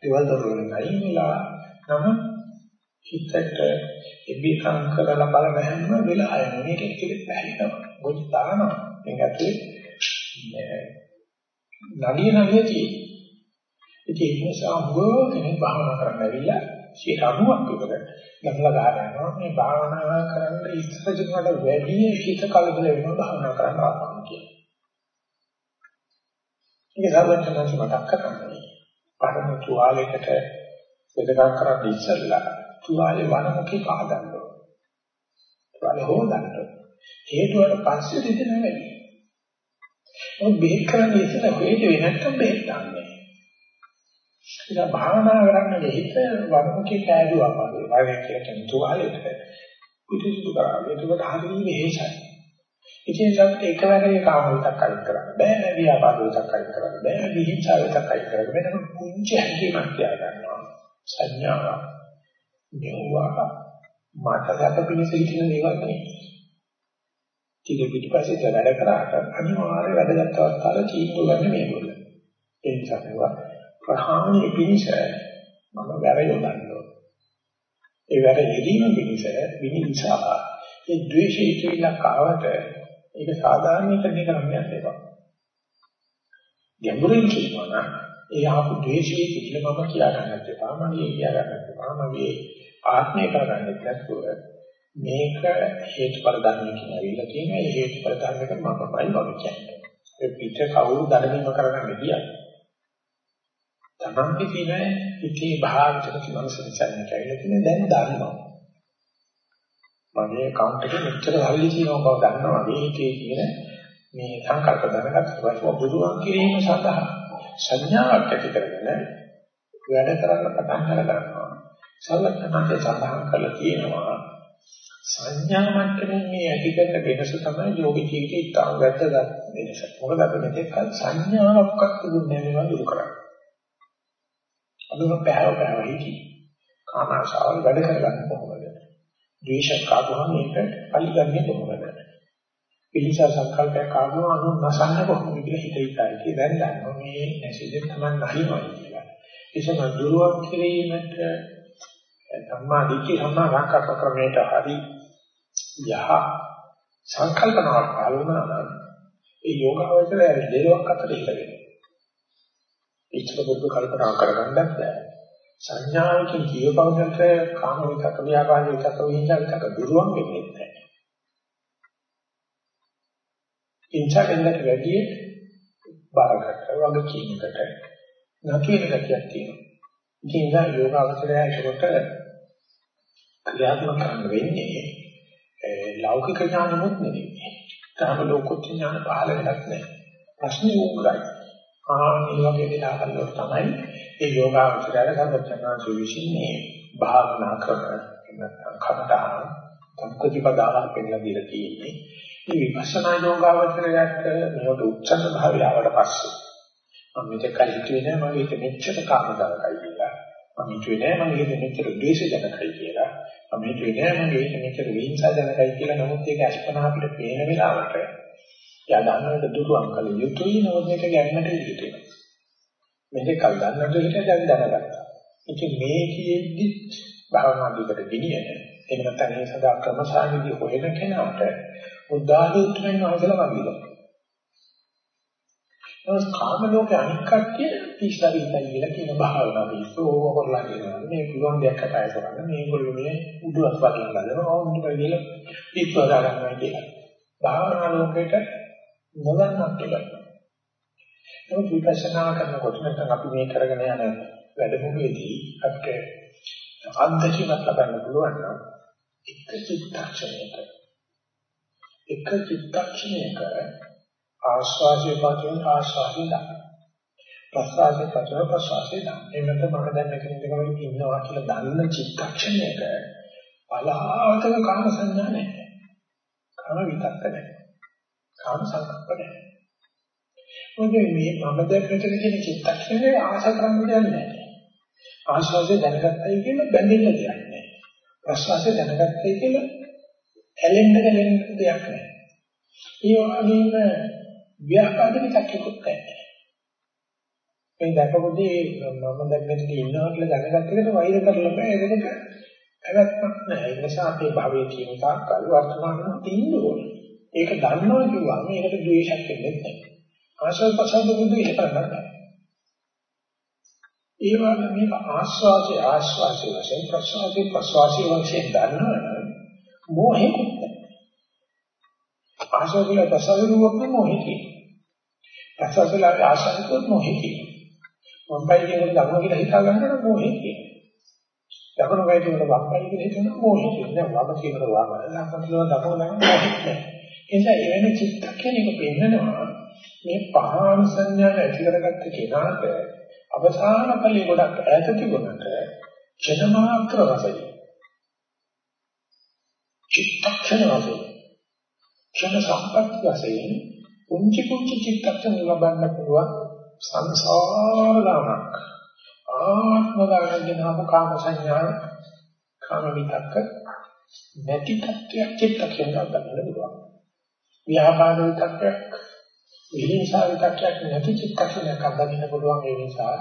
A: දේවල් දරුවන අයින්ලා නම් හිතට එබිකම් කරලා බලන හැම වෙලාවෙම මේක එක්කෙත් පැහැිනවා. මොකද තානවා. මේක ඇතුලේ නඩිය නඩිය තියෙන්නේ. ඉතින් ඒ නිසා හුඟ කෙනෙක් භාවනා කරන්න ඇවිල්ලා 90ක් විතර ගමලා ගන්නවා මේ භාවනා කරන්න ඉස්සර ජීවිතවල වැඩි හිත කලබල වෙනවා භාවනා කරන්න ආවම කියලා. ඒක සර්වඥාන්ස මතක් කරන්නේ. පරම තුවාලයකට වෙදකම් කරන්න ඉස්සෙල්ලා තුවාලේ වනමුකේ පහදන්න ඕන. තුවාලේ හොදන්න. හේතුවට පස්සේ දෙදෙන වැඩි. මොකද බෙහෙත් කරන්නේ ඉස්සෙල්ලා හේතු වෙ නැත්තම් බෙහෙත් ගන්නෑ. ඒක භාවනා කරන්න හිත වනමුකේ කෑදුවා වගේ. වගේ කියලා කියන තුවාලෙට පිටිසුදු කරා. ඒකට හරිය වෙහෙසයි. ඉතින් අපිට එකවරේ කාම විතක් අයින් කරන්න බෑ, ව්‍යාපාද විතක් අයින් කරන්න බෑ, විහිංසාව විතක් අයින් කරන්න බෑ. නමුත් කුංචි හැඟීමක් තියා ගන්නවා. සංඥාවක්. මෙවුවා මට රට පිණිස හිටින දේවල් නෙවෙයි. ටික පිටිපස්සේ වැඩ කරාට අනිවාර්ය වැඩගත් අවස්ථාවල තීන්දුව ගන්න මේගොල්ලෝ. ඒ නිසා මේවා ප්‍රහාණය පිණිස මම වැර යොදන්න ඒ වැඩ යෙදීම පිණිස විනිසා ඒ ද්වේෂය කියලා කාවට ඒක සාධාරණීකරණය කරන්න යන්න එපා. ගැඹුරින් කියනවා නම් ඒ ආපු ද්වේෂයේ කියලා මම කියා ගන්නත් එපා. මගේ කියා ගන්නත් එපා. මගේ ආත්මය කරගන්නත් නැතුව මේක හේතුඵල ධර්මයකින් ඇවිල්ලා තියෙනවා. ඒ හේතුඵල ධර්මයක මමමයි වගේ කියන්නේ. ඒ පිට කවුරු ධර්මීම කරගන්න ගියත් තමන්ගේ තියෙන ඉති භාවිතක මනස නිසා කියලා තියෙන දැන් දන්නවා. මගේ account එකේ මෙච්චර සල්ලි තියෙනවා බව දන්නවා. මේකේ තියෙන මේ සංකල්ප දැනගත්ත පස්සේ බුදුන් කිරීම සඳහා සංඥාවක් ඇති කරගෙන වැඩ කරන්න පටන් ගන්නවා. සල්ලතනට සඳහන් කරලා තියෙනවා. සංඥා මට්ටමින් මේ ඇති කරන වෙනස තමයි යෝග ජීවිතයේ ඉතාම වැදගත් වෙනස. මොකද අපි මෙතෙක් සංඥාවක්වත් දුන්නේ නැහැ දුරු කරන්නේ. අනුම පැහැව පැහැව හිටි. කාමාශාවල් වැඩ කරගන්න කොහොමද? ද්වේෂ කාපුවම මේක පරිගන්නේ කොහොමද? පිළිසා සංකල්පයක් ආවම අනු නසන්න කොහොමද කියලා හිත හිතයි. ඒ දැන් දන්නවා මේ නැසිදෙන් තමයි නැහිමයි කියලා. ඒසම දුරුවක් කිරීමට සම්මා දිට්ඨි සම්මා සංකල්ප ක්‍රමයට හරි යහ සංකල්පනාවක් පාලනා නම් ඒ යෝගාවචරය දෙලොක් අතර ඉඳගෙන ඉච්ඡක බුද්ධ කල්පනා කරගන්නත් බෑ. සංඥාවකින් කියවපවකට කාම විතක ව්‍යාපාද විතක විඤ්ඤාණ විතක දුරුවන් වෙන්නේ නැහැ. ඉන්සාවෙන්දට වැඩි බාරකට වගේ කීමකට නැති වෙන ගතියක් තියෙනවා. ඉතින් ඉඳා යෝගාවචරය ඒකට ක්‍රියාත්මක කරන්න වෙන්නේ ලෞකික ඥානමුත් නෙවෙයි. තාම ලෝකෝත්තර ඥාන පහළ වෙලක් නැහැ. ප්‍රශ්නේ උග්‍රයි. ආ මේ වගේ වෙලාවල් වල තමයි ඒ යෝගාවචරය සම්පූර්ණ විශ්ින්නේ භාවනා කරන නැත්නම් කමඨාන සම්පතිපදාවක් පෙන්නලා දීලා තියෙන්නේ. මේ විපස්සනා යෝගාවචරයට මේකට උච්චන භාවය ආවට පස්සේ මම මේක කල් හිතුවේ නෑ මගේ හිත මෙච්චර කාමදායකයි කියලා. මම හිතුවේ නෑ මගේ හිත මෙච්චර ද්වේෂජනකයි කියලා. මම හිතුවේ නෑ මගේ හිත මෙච්චර විහිංසාජනකයි කියලා. නමුත් ඒක අස්පනා අපිට පේන වෙලාවට යා දන්නවට දුරුම් කළ යුතුයි නෝද මේක ගැනීමට යුතුයි. මේක කල් දන්නට හිත දැන් දැනගත්තා. ඉතින් මේ කියෙද්දි භාවනා දිකට ගෙනියන එහෙම නැත්නම් මේ සදා ක්‍රමසාවිදි හොයන කෙනාට උදාහරණ උත්තරෙන් වහන්සලා වගේ. නමුත් කාම ලෝකේ අනික් කට්ටිය පිස්සලා ඉඳලා කියලා කියන භාවනාව විශ්ෝ කරලා කියනවා. මේ පුළුවන් දෙයක් කතා කරන්නේ මේගොල්ලෝ මේ උඩුවක් වගේ ගන්නවා. ඕම් උඩ කියලා පිස්සලා ගන්නවා කියලා. භාවනා ලෝකෙට නොදන්නත් එක. නමුත් විපස්සනා කරනකොට නැත්නම් අපි මේ කරගෙන යන වැඩමුළුවේදී අපිට අත්දැකීමක් ලබන්න පුළුවන් නම් එක චිත්තක්ෂණයක එක චිත්තක්ෂණයක ආස්වාදයේ පතුන ආස්වාදේ දාන ප්‍රසආදයේ පතුන ප්‍රසආදේ දාන එන්නත මම දැන් මෙතන ඉඳගෙන ඉන්නවා කියලා දන්න චිත්තක්ෂණයක බලාවතක කාම සංඥා නැහැ. කාම විතක්ක නැහැ. කාම සංකල්ප නැහැ. මොකද මේ මම දැන් මෙතන කියන චිත්තක්ෂණේ ආශා කරන්න දෙයක් නැහැ. ආශාසය දැනගත්තයි කියලා බැඳෙන්න දෙයක් නැහැ. ප්‍රසවාසය දැනගත්තයි කියලා ඇලෙන්න ගැලෙන්න දෙයක් නැහැ. ඒ වගේම ව්‍යාපාද විතක්කුත් නැහැ. මේ දැකපොදී මම දැන් මෙතන ඉන්නවා කියලා දැනගත්තකට වෛර කරලා බෑ ඒකට පැවැත්මක් නැහැ. ඒ නිසා අපේ භවයේ තියෙන තාක්කල් වර්තමානයේ තියෙන්න ඕනේ. ඒක දන්නවා කිව්වම ඒකට ද්වේෂයක් වෙන්නේ නැහැ. ආශ්‍රව ප්‍රසන්න බුදු ඒක කරන්නේ ඒ වගේ මේක ආස්වාසේ ආස්වාසේ වශයෙන් ප්‍රසවාසේ ප්‍රසවාසේ වශයෙන් දන්නවනම් මොහේ ආශ්‍රවල ප්‍රසවිරුවක් මොහේ ප්‍රසවල ආශ්‍රවිකුත් මොහේ මොම්බයි කියන දකුණ කියලා හිතා ගන්නකොට මොහේ දකුණ වයින් වල වම්බයි කියලා හිතන මොහේ දැන් වම කියන වම දකුණ කියන දකුණ නම් මොහේ නිසා එවැනි චිත්තක්ෂණයක පෙන්නනවා මේ පහාන සංඥා ඇති කරගත්ත කෙනාට අවසාන ඵලයේ ගොඩක් ඈත තිබුණට චනමාත්‍ර රසය. චිත්තක්ෂණ රසය. ක්ෂණ සම්පත්‍ය වශයෙන් කුංචි කුංචි චිත්තක්ෂණ ලබන්න පුළුවන් සංසාර ගමනක් ආත්ම ගානගෙන ආපු කාම සංඥා කාම විතක්ක නැති තත්ත්වයක් චිත්තක්ෂණ ගන්න පුළුවන්. ව්‍යාපාද විතක්කයක් විහිංසා විතක්කයක් නැති චිත්තක්ෂණයක් අත්දකින්න පුළුවන් ඒ නිසා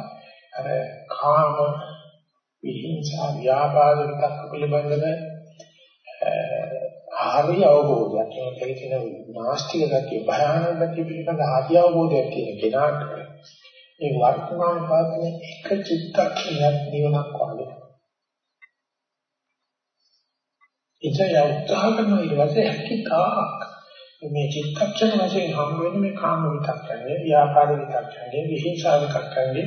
A: අර කාම විහිංසා ව්‍යාපාද විතක්ක පිළිබඳව ආර්ය අවබෝධයක් කියන කියන නාස්තික ගතිය භයානක ගතිය පිළිබඳ ආර්ය අවබෝධයක් කියන කෙනාට මේ වර්තමාන පාදයේ එක චිත්තක්ෂණයක් නිවනක් වගේ. ඉතින් යා උත්සාහ කරන ඊට හැකියාවක් මේ චිත්තක්ෂණ වශයෙන් හම් වෙන මේ කාම විතක්කන්නේ ව්‍යාපාද විතක්කන්නේ විහිංසා විතක්කන්නේ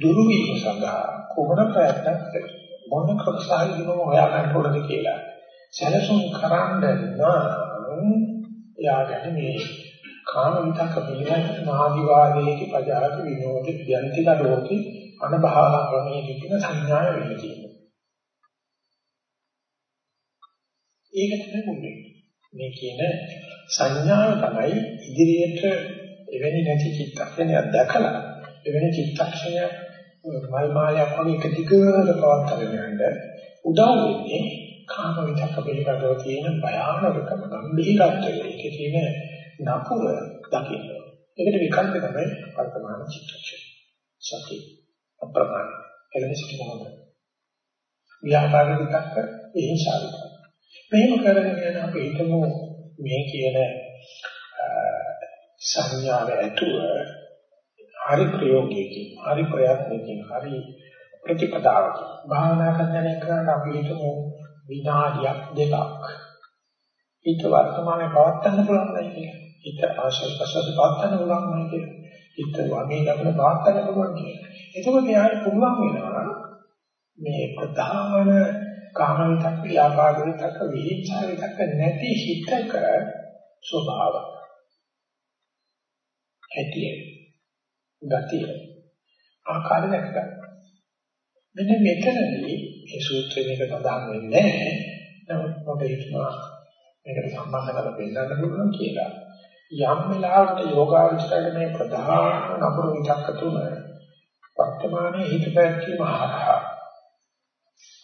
A: දුරු වීම සඳහා කොහොම ප්‍රයත්නක් මොන ක්‍රමසහයි දිනම හොයාගන්න ඕනද කියලා සැලසුම් කරන්න නම් යාගෙන මේ කාම විතක්ක පිළිබඳ නාදිවාදයේ පජාති විනෝද යන්තික ලෝකේ අනභාව ක්‍රමයේ කියන සංඥාව වෙන්න තියෙනවා. ඒක තමයි මුලින් මේ කියන සංඥාව තමයි ඉදිරියට එවැනි නැති චිත්තක්ෂණයක් දැකලා එවැනි චිත්තක්ෂණයක් මල් මාලයක් වගේ එක දිගට පවත්වාගෙන යන්න උදව් වෙන්නේ කාම විතක්ක පිළිබඳව තියෙන භයානකකම ගම්භීරත්වය ඒකේ තියෙන නපුර දකින්න. ඒකට විකල්ප තමයි වර්තමාන චිත්තක්ෂණ. සති අප්‍රමාණ එළෙන සිටිනවද? ව්‍යාපාර විතක්ක ඒහිසාවිත. මෙහෙම කරගෙන යන අපි හිතමු මේ කියන සංඥාව ඇතුව හරි ප්‍රයෝගයකින් හරි ප්‍රයත්නකින් හරි ප්‍රතිපදාවකින් භාවනා කරන එක අපි හිතමු විනාඩියක් දෙකක්. හිත වර්තමානයේ පවත්වන්න පුළුවන් නේද හිත ආශය ප්‍රසස් පවත්වන්න පුළුවන් නේද හිත වගේ ලබන පවත්වන්න පුළුවන් කියලා. එතකොට යාට පුළුවන් වෙනවා මේ ප්‍රධාන කාම විතක් ව්‍යාපාද විතක් විහිංසා විතක් නැති හිතක ස්වභාව ඇතිය ගතිය ආකාරය දැක ගන්න මෙන්න මෙතනදී මේ සූත්‍රයේ මේක සඳහන් වෙන්නේ නැහැ. නමුත් මම හිතනවා මේකට සම්බන්ධ කරලා පෙන්නන්න පුළුවන් කියලා. යම් වෙලාවකට යෝගාවචරයේ මේ ප්‍රධාන නපුරු විචක්ක තුන වර්තමානයේ හිත පැවැත්වීම හරහා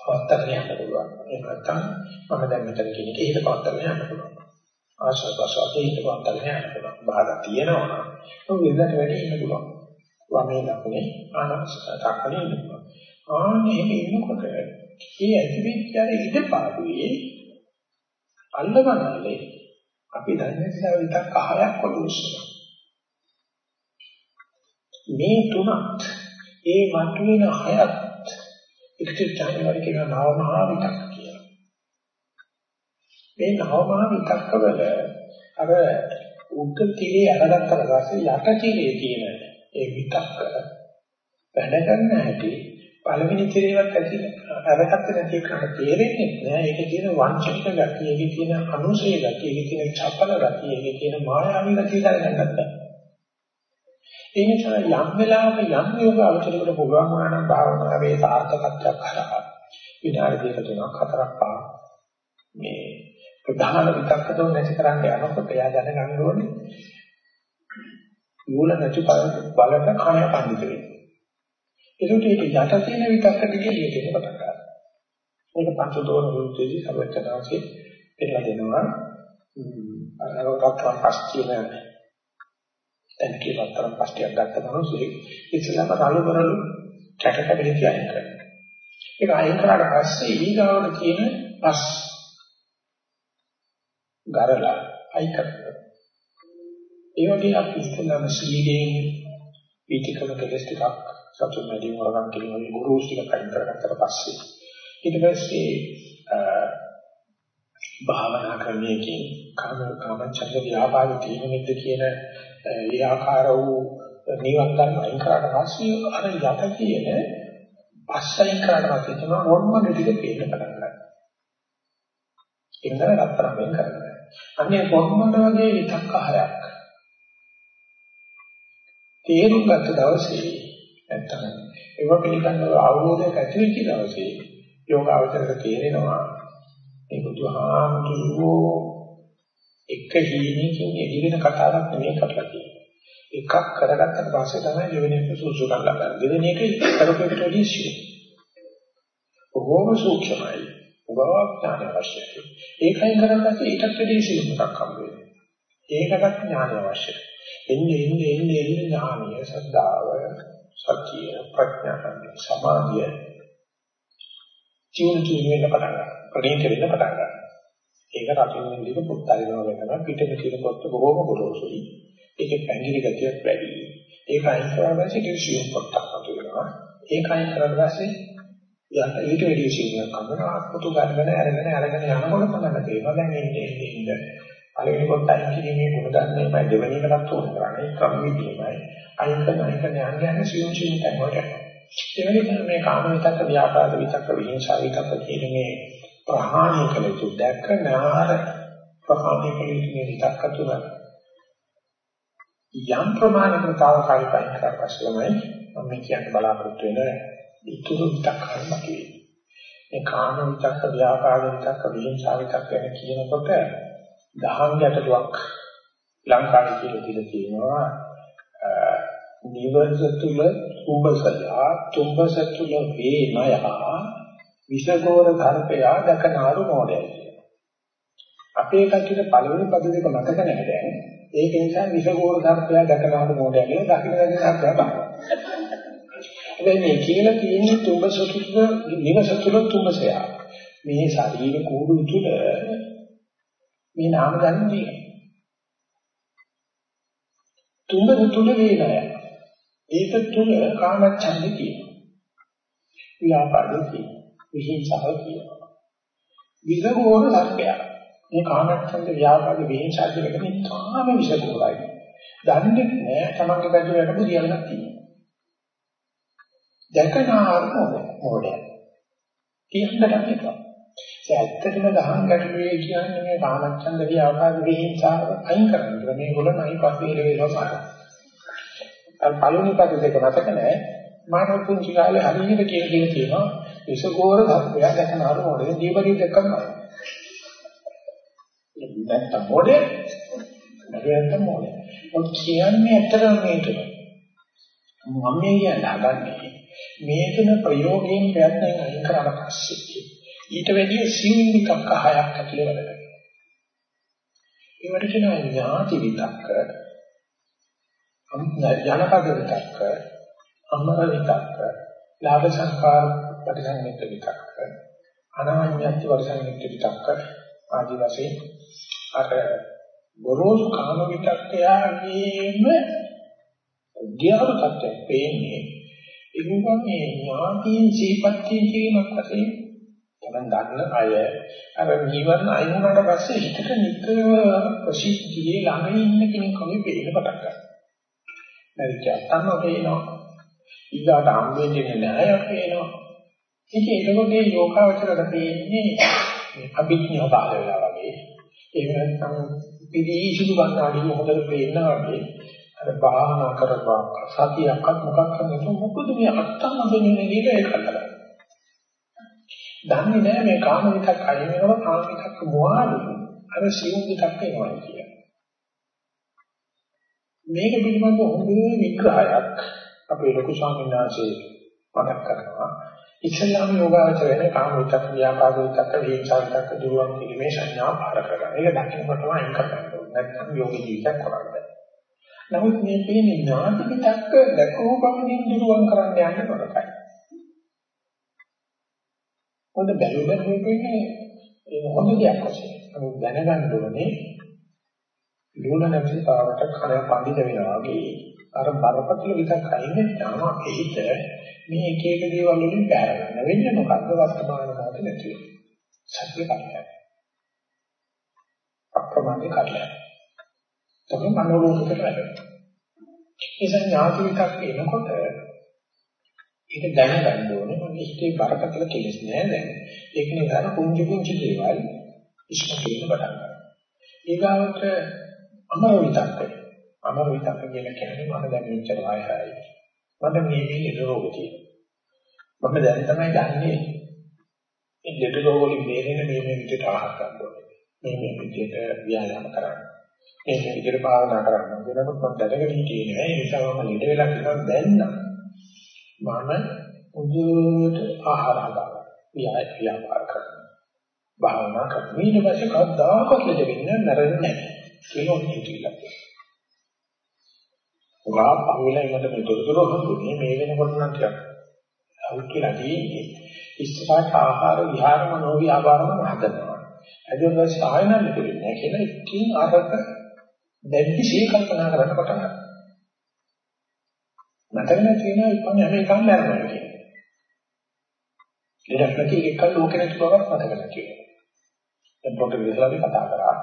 A: පවත්තගෙන යන්න පුළුවන්. ඒක නැත්තම් මම දැන් මෙතන කියන එක හිත පවත්තගෙන යන්න පුළුවන්. ආශා ප්‍රසවාසයේ හිත පවත්තගෙන යන්න පුළුවන්. බාධා තියෙනවා නම් ඒක වෙනදට වැඩි ඉන්න පුළුවන්. වමේ ලකුණේ ආනස්සතක්කනේ ඉන්න පුළුවන්. ආන්නේ ඉන්නකොට ඒ ඇතිවෙච්ච අර ඉඩපාඩුවේ අල්ලගන්නලේ අපි දන්නේ නැහැ විතක් කහයක් වගේ මේ තුනත් ඒ මතුවෙන හයත් එකට ජනවරි කියන නවමහා විතක් කියලා. මේ නවමහා විතක්කවල අර උද්ද තිරේ අරගත්තට පස්සේ යට තිරේ තියෙන ඒ විතක්ක වැඩ ගන්න හැටි පළවෙනි තිරේවත් ඇති අරකට නැති එකට තේරෙන්නේ නැහැ. ඒකේ තියෙන වංචනික ගතිය, ඒකේ තියෙන අනුසය ගතිය, ඒකේ තියෙන චපල ගතිය, ඒකේ තියෙන මායාවී ගතිය දැනගන්නත් බෑ. ඒ නිසා යම් වෙලාවක යම් යෝග අවචරයකට පුළුවන් වුණා නම් භාවනාවේ සාර්ථකත්වයක් කරා විනාඩි දෙක තුනක් හතරක් පහ මේ ප්‍රධාන විතක්කතෝ නැති කරන්න යනකොට එයා දැනගන්න ඕනේ මූල නැති බලක කණ පඬිත වෙන්නේ. ඒකට ඒක යට තියෙන විතක්ක දිගේ එළියට එන්න පටන් ගන්නවා. මේක පංචදෝන වෘත්තේදී සර්වචනාංශේ පෙන්නලා දෙනවා. අර රත්තරන් පස් කියන දැන් කියලා රත්තරන් පස් ටිකක් ගත්ත මනුස්සයෙක් ඉස්සෙල්ලාම රළු කරලු කැට කැපෙලි කියන්න කරනවා. ඒක අයින් කරාට පස්සේ ඊගාවට කියන පස් ගරලා අයින් කරනවා. ඒ වගේ අපි ඉස්සෙල්ලාම සීලයෙන් පිටිකම කෙලස් ටිකක් සතුන් වැඩි වරන් කියන වගේ ගුරුස් ටික කයින් කරගත්තට පස්සේ ඊට පස්සේ භාවනා ක්‍රමයකින් කාම කාම ඡන්ද ව්‍යාපාද තීනෙද්ද කියන ඒ ආකාර වූ නිවන් ධර්ම අයින් කරාට පස්සේ අර යට කියන පස්සයින් කරාට පස්සේ තමයි මොනම දෙයක පේන්න පටන් ගන්නවා. ඒකද රත්තරන් වෙන් කරන්නේ. අන්නේ කොහොමද වගේ විතක්ක හයක් තේරුම් ගත්ත දවසේ නැත්තම් ඒව පිළිගන්නව අවබෝධයක් ඇති වෙච්ච දවසේ යෝගාවචරයට තේරෙනවා මේ බුදුහාමුදුරුවෝ එක හීනකින් එදින කතාවක් නෙමෙයි කරලා තියෙන්නේ. එකක් කරගත්තට පස්සේ තමයි දෙවෙනි එක සුසුකම් ලබන්නේ. දෙවෙනි එක කරපෙකට වැඩි බොහෝම සූක්ෂමයි. උගාවක් ඥාන අවශ්‍යයි. ඒකයි කරන්නේ ඊටත් වැඩි සිල්පක් හම්බ වෙනවා. ඒකටත් ඥාන අවශ්‍යයි. එන්නේ එන්නේ එන්නේ එන්නේ ඥානීය සද්ධාව සත්‍ය ප්‍රඥා සමාධිය චින් චින් වෙන පටන් ගන්නවා. ප්‍රණීත වෙන්න පටන් ගන්නවා. ඒක රකින්න විදිහ පොත් අරිනවා වෙනවා. පිටේ තියෙන පොත් බොහෝම ගොරෝසුයි. ඒකේ පැංගිලි ගතියක් වැඩි. ඒක අයින් කරලා පස්සේ කිසියම් පොත්තක් අතු වෙනවා. ඒක අයින් කරලා පස්සේ යන්න ඊට වැඩි සිංහයක් අඳනවා. අත්පොතු ගන්නගෙන අරගෙන අරගෙන යනකොට තමයි තේරෙනවා දැන් එන්නේ එන්නේ පළවෙනි කොට අයින් කිරීමේ ගුණ ධර්මයයි දෙවෙනි එකටත් උන කරන්නේ. ක්‍රම විදියමයි අයින් කරන අයින් කරන යන්නේ යන්නේ සියුම් සියුම් තැන් වලට එවැනි මේ කාම විතක්ක ව්‍යාපාද විතක්ක විහිංසා විතක්ක කියන මේ ප්‍රහාණය කළ යුතු දැක්ක නාර ප්‍රහාණය කළ යුතු මේ විතක්ක තුන යම් ප්‍රමාණයකට තාවකාලිකයි කරපස්සෙමයි මම කියන්න බලාපොරොත්තු වෙන ඉතුරු විතක්ක හරිමකේ මේ කාම විතක්ක ව්‍යාපාද විතක්ක විහිංසා විතක්ක ගැන කියනකොට දහම් ගැටලුවක් ලංකාවේ කියලා දීලා තියෙනවා. නිවර්ස තුල උඹසලා තුඹස තුල වේමය විසගෝර ධර්පයා දකනාරු මොඩය අපේ කටියට පළවෙනි පද දෙක මතක නැහැ දැන් ඒක නිසා විසගෝර ධර්පයා දකනාරු මොඩය කියලා දකින්න දැන ධර්පයා බලන්න හැබැයි මේ කියලා තියෙන්නේ තුඹස තුල නිවස තුල තුඹසයා මේ ශරීර කෝඩු තුල මේ නාම ගන්න තියෙනවා. තුඹ තුල වේනය. ඒක තුල කාමච්ඡන්දේ තියෙනවා. ව්‍යාපාදේ තියෙනවා. විහිංසාව තියෙනවා. විසගෝර සත්‍යය. මේ කාමච්ඡන්ද ව්‍යාපාද විහිංසාව කියන තාම විසගෝරයි. දන්නේ නැහැ තමන්ගේ පැත්තට බුදියල්ලක් තියෙනවා. දැකනාර මොඩ. කියන්න ගන්න ඒ ඇත්තටම දහම් ගැටලුවේ කියන්නේ මේ කාමච්ඡන්ද ව්‍යාපාද විහිංසාව අයින් කරන්න. මේ ගොල්ලන් අයින් පස්සේ ඉරේනවා පාඩම්. අර පළවෙනි පද දෙක මතක නැහැ. මානව පුංචි කාලේ හරියට කියලා කියන තියෙනවා විසගෝර ධර්මයක් දැකන අර මොඩේ දීපරි දෙකක් නෑ. නැත්තම් මොඩේ නැත්නම් මොඩේ. ඔත් කියන්නේ ඇත්තටම මේක. මම කියන්නේ හදන්නේ මේකන ප්‍රයෝගයෙන් ප්‍රයත්නයෙන් අයින් කරලා පස්සේ ඊට වැඩිය සිං විතක්ක හයක් ඇතුලේ වැඩ කරනවා. ඒවට කියනවා ඥාති විතක්ක, ජනපද විතක්ක, අමර විතක්ක, ලාභ සංකාර පරිසංයුක්ත විතක්ක, අනවඤ්ඤත්ති පරිසංයුක්ත විතක්ක ආදී වශයෙන් අර ගොරෝසු කාම විතක්කයන්ගේම ධ්‍යාන tattve පේන්නේ ඒකම මේ ඥාතියින් සීපත් කිරීමක් වශයෙන් තමන් දන්න අය අර ජීවන අයින් වුණාට පස්සේ හිතට නිතර ප්‍රසිද්ධියේ ළඟ ඉන්න කෙනෙක් වගේ පේන්න පටන් ගන්නවා. නැරිච්ච අත්තම පේනවා. ඊගාට ආම්බෙන්නේ නැහැ පේනවා. ඉතින් ඒකෝට මේ යෝගාවචරයට පේන්නේ අභිඥා පාද වෙලා වගේ. එහෙම නැත්නම් පිළිසිදු ගන්නාදී හොඳට පේනවා වගේ. අර භාවනා කරපුවා සතියක්වත් මොකක්ද මොකද මේ අත්තම දෙන්නේ නේද ඒක කරලා. දන්නේ නැහැ මේ කාම විතක් අයින් වෙනවා කාම විතක් මොහාලු අර සියුම් විතක් එනවා කියන්නේ. මේක පිළිබඳව හොඳ විග්‍රහයක් අපේ ලොකු ස්වාමීන් වහන්සේ මතක් කරනවා. ඉස්ලාම යෝගාචර වෙන කාම විතක් ව්‍යාපාද විතක් වේචා විතක් දුරුවන් කිරීමේ සංඥා පාර කරගන්න. ඒක දකින්නකොටම අයින් කරන්න ඕනේ. නැත්නම් යෝග ජීවිතයක් කරන්නේ. නමුත් මේ පේන්නේ ඥාති විතක්ක දැකෝ බවකින් දුරුවන් කරන්න යන්න නරකයි. හොඳ බැලුමක් වෙන්නේ ඒ හොඳ දෙයක් වශයෙන්. නමුත් දැනගන්න ඕනේ ලුණ නැති පාවට කන පඬිද වෙනවා වගේ අර බරපතල විතක් අයින් වෙනවා ඒිට මේ එක එක දේවල් වලින් බැහැර ගන්න වෙන්නේ මොකද්ද වර්තමාන මොහොතේ නැති සත්‍ය කල්යය. අප්‍රමාදී කල්යය. තමයි මනෝලෝකයට වැඩෙන්නේ. ඒ සංඥාති විතක් එනකොට ඒක දැනගන්න ඕනේ මගේ හිතේ බරපතල කෙලෙස් නෑ දැන්. ඒක නිසා කුංචි කුංචි දේවල් ඉස්මතු වෙන පටන් ගන්නවා. ඊගාවට අමර විතක්ක. අමර විතක්ක කියලා කියන්නේ මම දැන් මෙච්චර ආයයි. මට මේ මේ රෝග තියෙනවා. මම දැන් තමයි දන්නේ මේ දෙට රෝග වලින් මේරෙන මේ මේ විදිහට ආහාර ගන්න ඕනේ. මේ මේ විදිහට ව්‍යායාම කරන්න. මේ මේ විදිහට භාවනා කරන්න. වෙනකොට මම දැනගෙන හිටියේ නෑ. ඒ නිසා මම ළඩ වෙලා කියනවා දැන් නම් මම උදේට ආහාර හදාගන්න. ව්‍යායාම කරන්න. භාවනා කරන ඊට පස්සේ කවදාකවත් ලෙඩ වෙන්නේ නැරෙන්නේ නැහැ. ඒක හිතිලා. උගා පහුවෙලා මට මේ දොරටුව හම්බුනේ මේ වෙනකොට නම් ටිකක් අවුත් කියලා තියෙන්නේ. ඉස්සරහට ආහාර විහාර මනෝවිහාරම හදනවා. එදින පස්සේ ආයනන්න දෙන්නේ කියලා ඉතින් අරක දැඩි ශී කල්පනා කරන්න පටන් ගන්නවා. මට වෙන තියෙනවා ඉතින් හැම එකම නරනවා කියන්නේ. ලෙඩක් නැති එකක් ලෝකෙ නැති බවක් මතක නැති වෙනවා. දැන් පොඩ්ඩක් විශ්ලා අපි කතා කරා.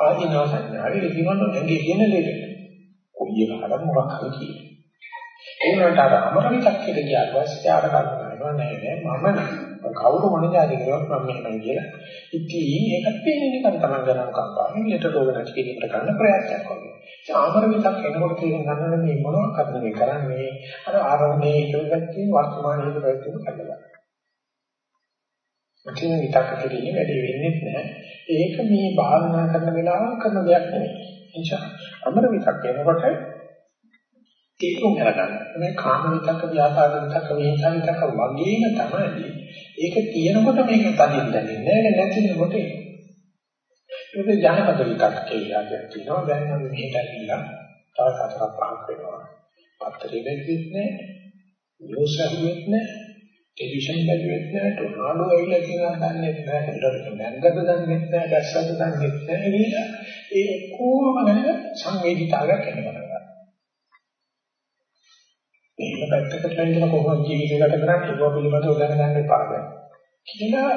A: ආදීනව සංඥාවේ ඉතිමන ඇඟේ කියන ලෙඩ. කොයි එකකට මොකක් හරි කියන්නේ. ඒ වුණාට අර අමරවිතක්කේට ගියාට පස්සේ ආර කරනවා නෑ නෑ මම කවුරු මොන જાති කරුවත් මම මෙහෙමයි කියලා. ඉතින් ඒකත් පේන්නේ නිකන් තමන් ගන්න කම්පාවෙන් ඊට රෝග නැති කිරීමට කරන ප්‍රයත්නයක් වගේ. ඒ ආමරවිතක් එනකොට තේරුම් ගන්න මේ මොනවද කරන්නේ කරන්නේ අර ආරම්භයේ ඉඳගත්තු වර්තමානයේ ප්‍රයත්න කරලා. මුලින් විතක් කිරීම වැඩි වෙන්නේ නැහැ. ඒක මේ භාවනා කරන වෙලාව කරන දෙයක් නෙවෙයි. එනිසා අමර විතක් එනකොට තේරුම් ගන්න. මේ කාම විතක්, ව්‍යාපාද විතක්, වේසා විතක් වගේම තමයි. ඒක තියෙනකොට මේක තදින් දැනෙන්නේ නැහැ නැතිනකොට ඒක. ඒක ජනපද විතක් කියලා කියනවා. දැන් නම් මෙහෙට ඇවිල්ලා තව කතරක් පහක් වෙනවා. පත්තරේ දෙන්නේ නැහැ. නිවුස් ඇහුවෙත් නැහැ. ටෙලිවිෂන් බැලුවෙත් නැහැ ටොනාඩෝ ඇවිල්ලා කියනවා දන්නේ නැහැ ඒකට නැංගද දන්නේ නැහැ දැස්සද දන්නේ නැහැ නේද ඒ ඔක්කොම ගැන සංවේදීතාවයක් එනවා මේක පැත්තකට වෙන්න කොහොමද ජීවිතය ගත කරන්නේ? ඒක පිළිබඳව දැනගන්න එපා කියලා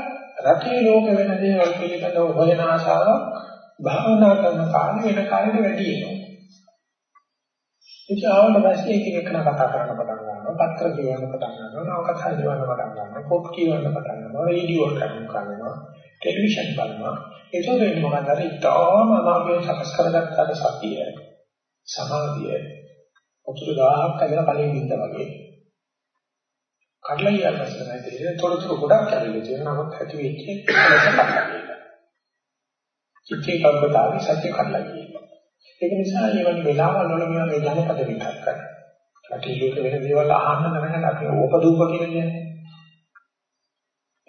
A: රටේ ලෝක වෙන දේවල් පිළිබඳව හොයන ආශාවක් භාවනා කරන කාලේ වෙන කාලෙට වැඩි වෙනවා. ඉතින් ආවම පස්සේ එක එක කතා කරන්න පටන් ගන්නවා, පත්‍ර කියවන්න පටන් ගන්නවා, නවකථා කියවන්න පටන් ගන්නවා, පොත් කියවන්න පටන් ගන්නවා, රේඩියෝ කරනවා කරනවා, ටෙලිවිෂන් බලනවා. ඒක වෙන්නේ මොකක්ද? අර ඉතාම අමාරුවෙන් සකස් කරගත්ත සතිය, සමාධිය, උතුරු ගාහක් අදලා කලින් ඉඳ වගේ. කඩලා යන පස්සේ නැති තොරතුරු ගොඩක් ඇවිල්ලා තියෙනවා. නමුත් ඇති වෙච්ච චිත්තේ කම්පතාවේ සත්‍ය කඩලා ගියා. ඒක නිසා මේ වගේ වෙලාවල් වල මේ වගේ ජනපද විකල්ප කරනවා. කටයුතු වෙන දේවල් අහන්න නැත්නම් අපි ඕපදූප කියලා කියන්නේ.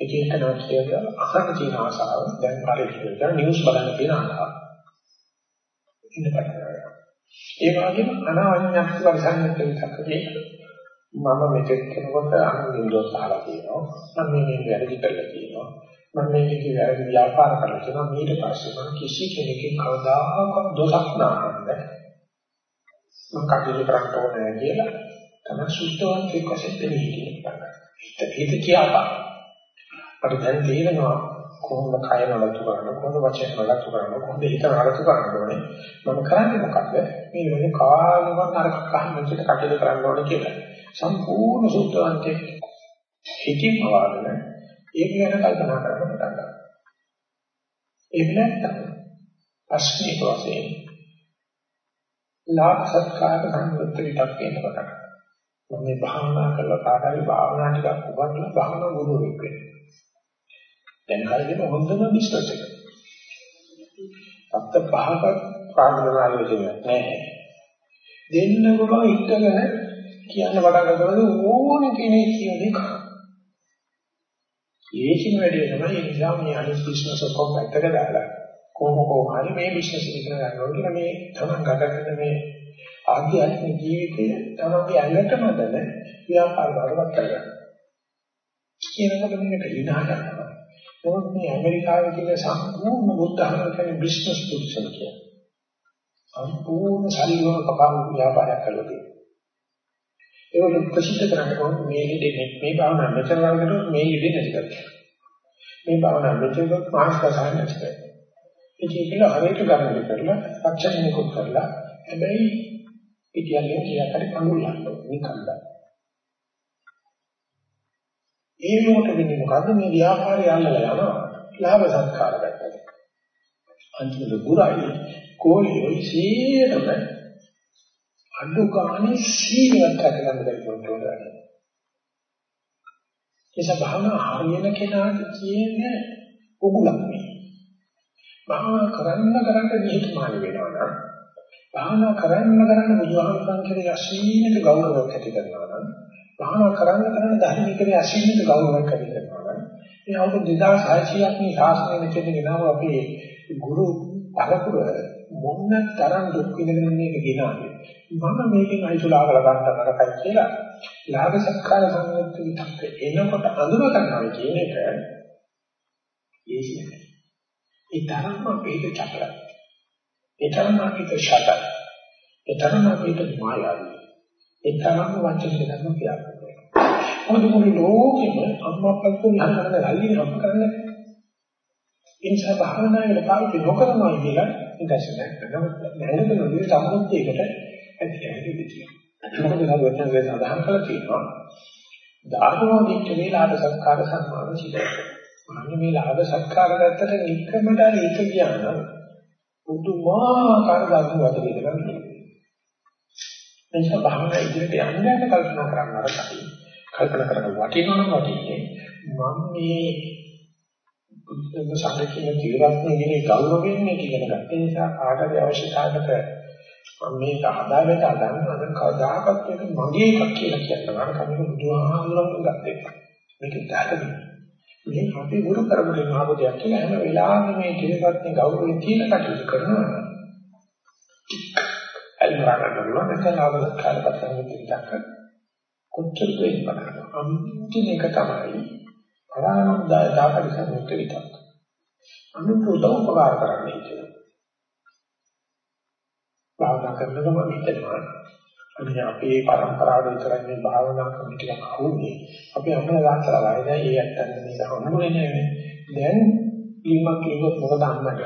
A: ඒක එකනවා කියන්නේ අහන්න තියෙන ආසාව දැන් පරිච්ඡේදය නිවුස් බලන්න තියෙන ආසාව. ඉන්න පටන් ඒ වගේම අනාවඤ්ඤක් වර්ෂණයට විතක්කේ මම මෙතෙක් කෙනෙකුට අනුවිදෝස් අහලා තියෙනවා. මම මේ වැරදි කරලා තියෙනවා. මම මේකේ වැරදි ව්‍යාපාර කරලා තියෙනවා. ඊට පස්සේ මම කිසි කෙනෙක්ගෙන් කවදාකවත් දොසක් නාන්නේ මම කටයුතු කරන්න ඕනේ කියලා තමයි සුද්ධවන්තයෙක් වශයෙන් දෙන්නේ හිත කියපා. අපිට දැන් තේරෙනවා කොහොමද කය නඩත්තු කරන්න කොහොමද වචන නඩත්තු කරන්න කොහොමද හිත නඩත්තු කරන්න ඕනේ? මම කරන්නේ මොකද්ද? මේ වෙන කාලෙවත් අර කහමෙන්ට කටයුතු කරන්න ඕනේ කියලා. සම්පූර්ණ සුද්ධවන්තයෙක් හිතින් වවාගෙන ඒක ගැන කල්පනා කරන්න පටන් ගන්නවා. ඒක නැත්තම් අස්මික වශයෙන් ලාභ සත්කාර සම්පූර්ණ විතක් වෙන කොට. මම මේ භාවනා කරලා කාටරි භාවනා ටිකක් උගන්වලා භාවනා ගුරුවෙක් වෙනවා. දැන් හරියට හොඳම බිස්නස් එක. අත්ත පහක ප්‍රාණායාමයක් නැහැ. දෙන්න පුළුවන් ඉක්කගෙන කියන්න පටන් ගන්නකොට ඕන කෙනෙක් කියන දේ කරා. ඒකින් වැඩි තමයි ඒ නිසා මේ අනිත් බිස්නස් ඔක්කොම පැත්තක දාලා කොහොම කොහොම හරි මේ බිස්නස් එක ඉගෙන ගන්න ඕනේ කියලා මේ තමන් ගත කරන මේ ආධ්‍යාත්මික ජීවිතය තමන්ගේ ඇඟටම දැන ව්‍යාපාර වලවත් කරගන්න. කියනකොට මේකට ඉනා ගන්නවා. මොකද මේ ඇමරිකාවේ තියෙන සම්පූර්ණ බුද්ධ ධර්ම කියන බිස්නස් පුරුෂය කියන්නේ. සම්පූර්ණ ශරීරව කපාන ව්‍යාපාරයක් කරලා තියෙනවා. ඒක ප්‍රසිද්ධ කරන්න කොහොමද මේ ඉන්නේ මේ භාවනා මෙතන වලකට මේ ඉන්නේ නැති කරන්නේ. මේ භාවනා මෙතන මානසික සාහන නැති කරන්නේ. ඒක කියලා හරියට ගන්න කරලා අක්ෂණිකුත් කරලා හැබැයි ඉතියන්නේ කියාකට අනුලන්න නිකන්ද. ඒ මොකට වෙන්නේ මොකද්ද මේ ව්‍යාපාරය අල්ලලා යනවා. ලාභ සත්කාර ගන්නවා. අන්තිමට ගුරයි කෝලියෝ සීරම අඩු ගානේ සීලවත් කරගන්න බැරි වුණා. ඒක භාවනා හරියන කෙනාට කියන්නේ උගුලක් නේ. භාවනා කරන්න කරන්න නිහතමානී වෙනවා නම් භාවනා කරන්න කරන්න බුදුහාමුදුරන් කෙරේ අසීමිත ගෞරවයක් ඇති කරනවා නම් භාවනා කරන්න කරන්න ධර්මයේ කෙරේ අසීමිත ගෞරවයක් ඇති කරනවා නම් මේ අවුරුදු 2600ක් මේ ශාස්ත්‍රයේ මෙතන ගෙනාව අපේ ගුරු පරපුර මොන්න තරම් දුක් විඳින මේක ගෙනාවේ. මම මේකෙන් අයිතුලා කර ගන්න නරකයි කියලා ලාභ සත්කාර සංයුක්ත විතක් එනකොට අඳුර ගන්නවා කියන එක ඒකයි. ඒ තරම්ම අපේට චක්‍රයි ඒ තරම්ම අපිට ශතයි ඒ තරම්ම අපිට මායාවී. ඒ තරම්ම වචන දෙකම කියනවා මොකද මොන ලෝකෙම අම්මා අප්පා විහාර කරන රැල්ලි අප කරන්නේ ඒ නිසා භාවනාවේ පාවිච්චි නොකරනවා කියලා ඉඳසනක් කරනවා. නැහැද නොවේ සම්මුතියකට ඇති ඇති දෙතියි මොකද සාධුවචනගේ සඳහන් කළ තියෙනවා. ධාර්මෝ දිට්ඨේ ලාභ සත්කාර සම්මාන සිදේ අන්න මේ ලාභ සත්කාර ගත්තට නිකමට ඒක කියනවා පුදුමාකාර ධර්ම වද වේදනා එනිසා භාවනා ඉදිරියට යන්න යන කල්පනා කරන්න අරකයි කල්පනා කරන වටිනවනම් වටින්නේ මම මේ බුද්ධ සංකේතයේ ජීවත්වයේ ගෞරවයෙන් මේක ඉගෙන ගන්න. ඒ නිසා කාටද අවශ්‍යතාවකට මම මේක හදාගෙන ගන්න නම් කවදාකවත් මේක මගේ එකක් කියලා කියනවා. කමික බුදුහාමුදුරුවෝ ගත්තේ. මේක දැකගන්න. මේ අපි ගුරු කරමුනේ මහබෝධියක් කියලා හැම වෙලාවෙම මේ ජීවිතයේ ගෞරවයෙන් තියෙන කටයුතු කරනවා. අල්මරා ගන්නවා නැත්නම් ආවද කාලපතන දෙයක් කොච්චර දෙයක් බලනවා. අන්තිම එක තමයි පරානන්දය දාපරිසමුත් විතක්. අනුත් උදව්පකාර කරන්නේ කියලා. භාවනා කරනකොට හිතෙනවා අපි අපේ પરම්පරාව විතරක් මේ භාවනා කරන ටික අහුන්නේ. අපි අම්මලා දාලා වයිද ඒ ඇත්තට මේක හම්බුනේ නෑනේ. දැන් ඉල්මක් කිව්වොත් මොකද අම්මට?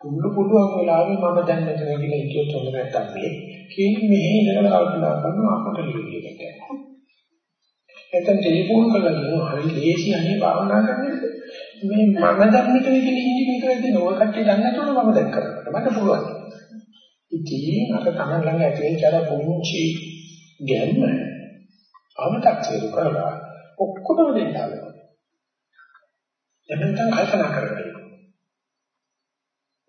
A: කුල්ල පුඩුවක් වෙලාවෙ මම දැන් මෙතන කියලා හිතුවොත් හොඳ නැත්තම් මේ කී මෙහෙ ඉඳලා කල්පනා කරනවා අපට ලියුම් එතන ටෙලිෆෝන් කරලා කියනවා හරි ලේසි අනේ භාවනා කරන්නේ. මේ මම දැන් මෙතන ඉඳන් ඉන්නේ මේක දෙන ඔය කට්ටිය දන්නේ නැතුව මම දැන් කරනවා මට පුළුවන්. ඉතින් අර තමයි ළඟ ඇතිවෙච්ච අර පුංචි ගැම්ම අවතක්සේරු කරලා ඔක්කොම දෙන්න හදනවා එතෙන් කල්පනා කරගන්න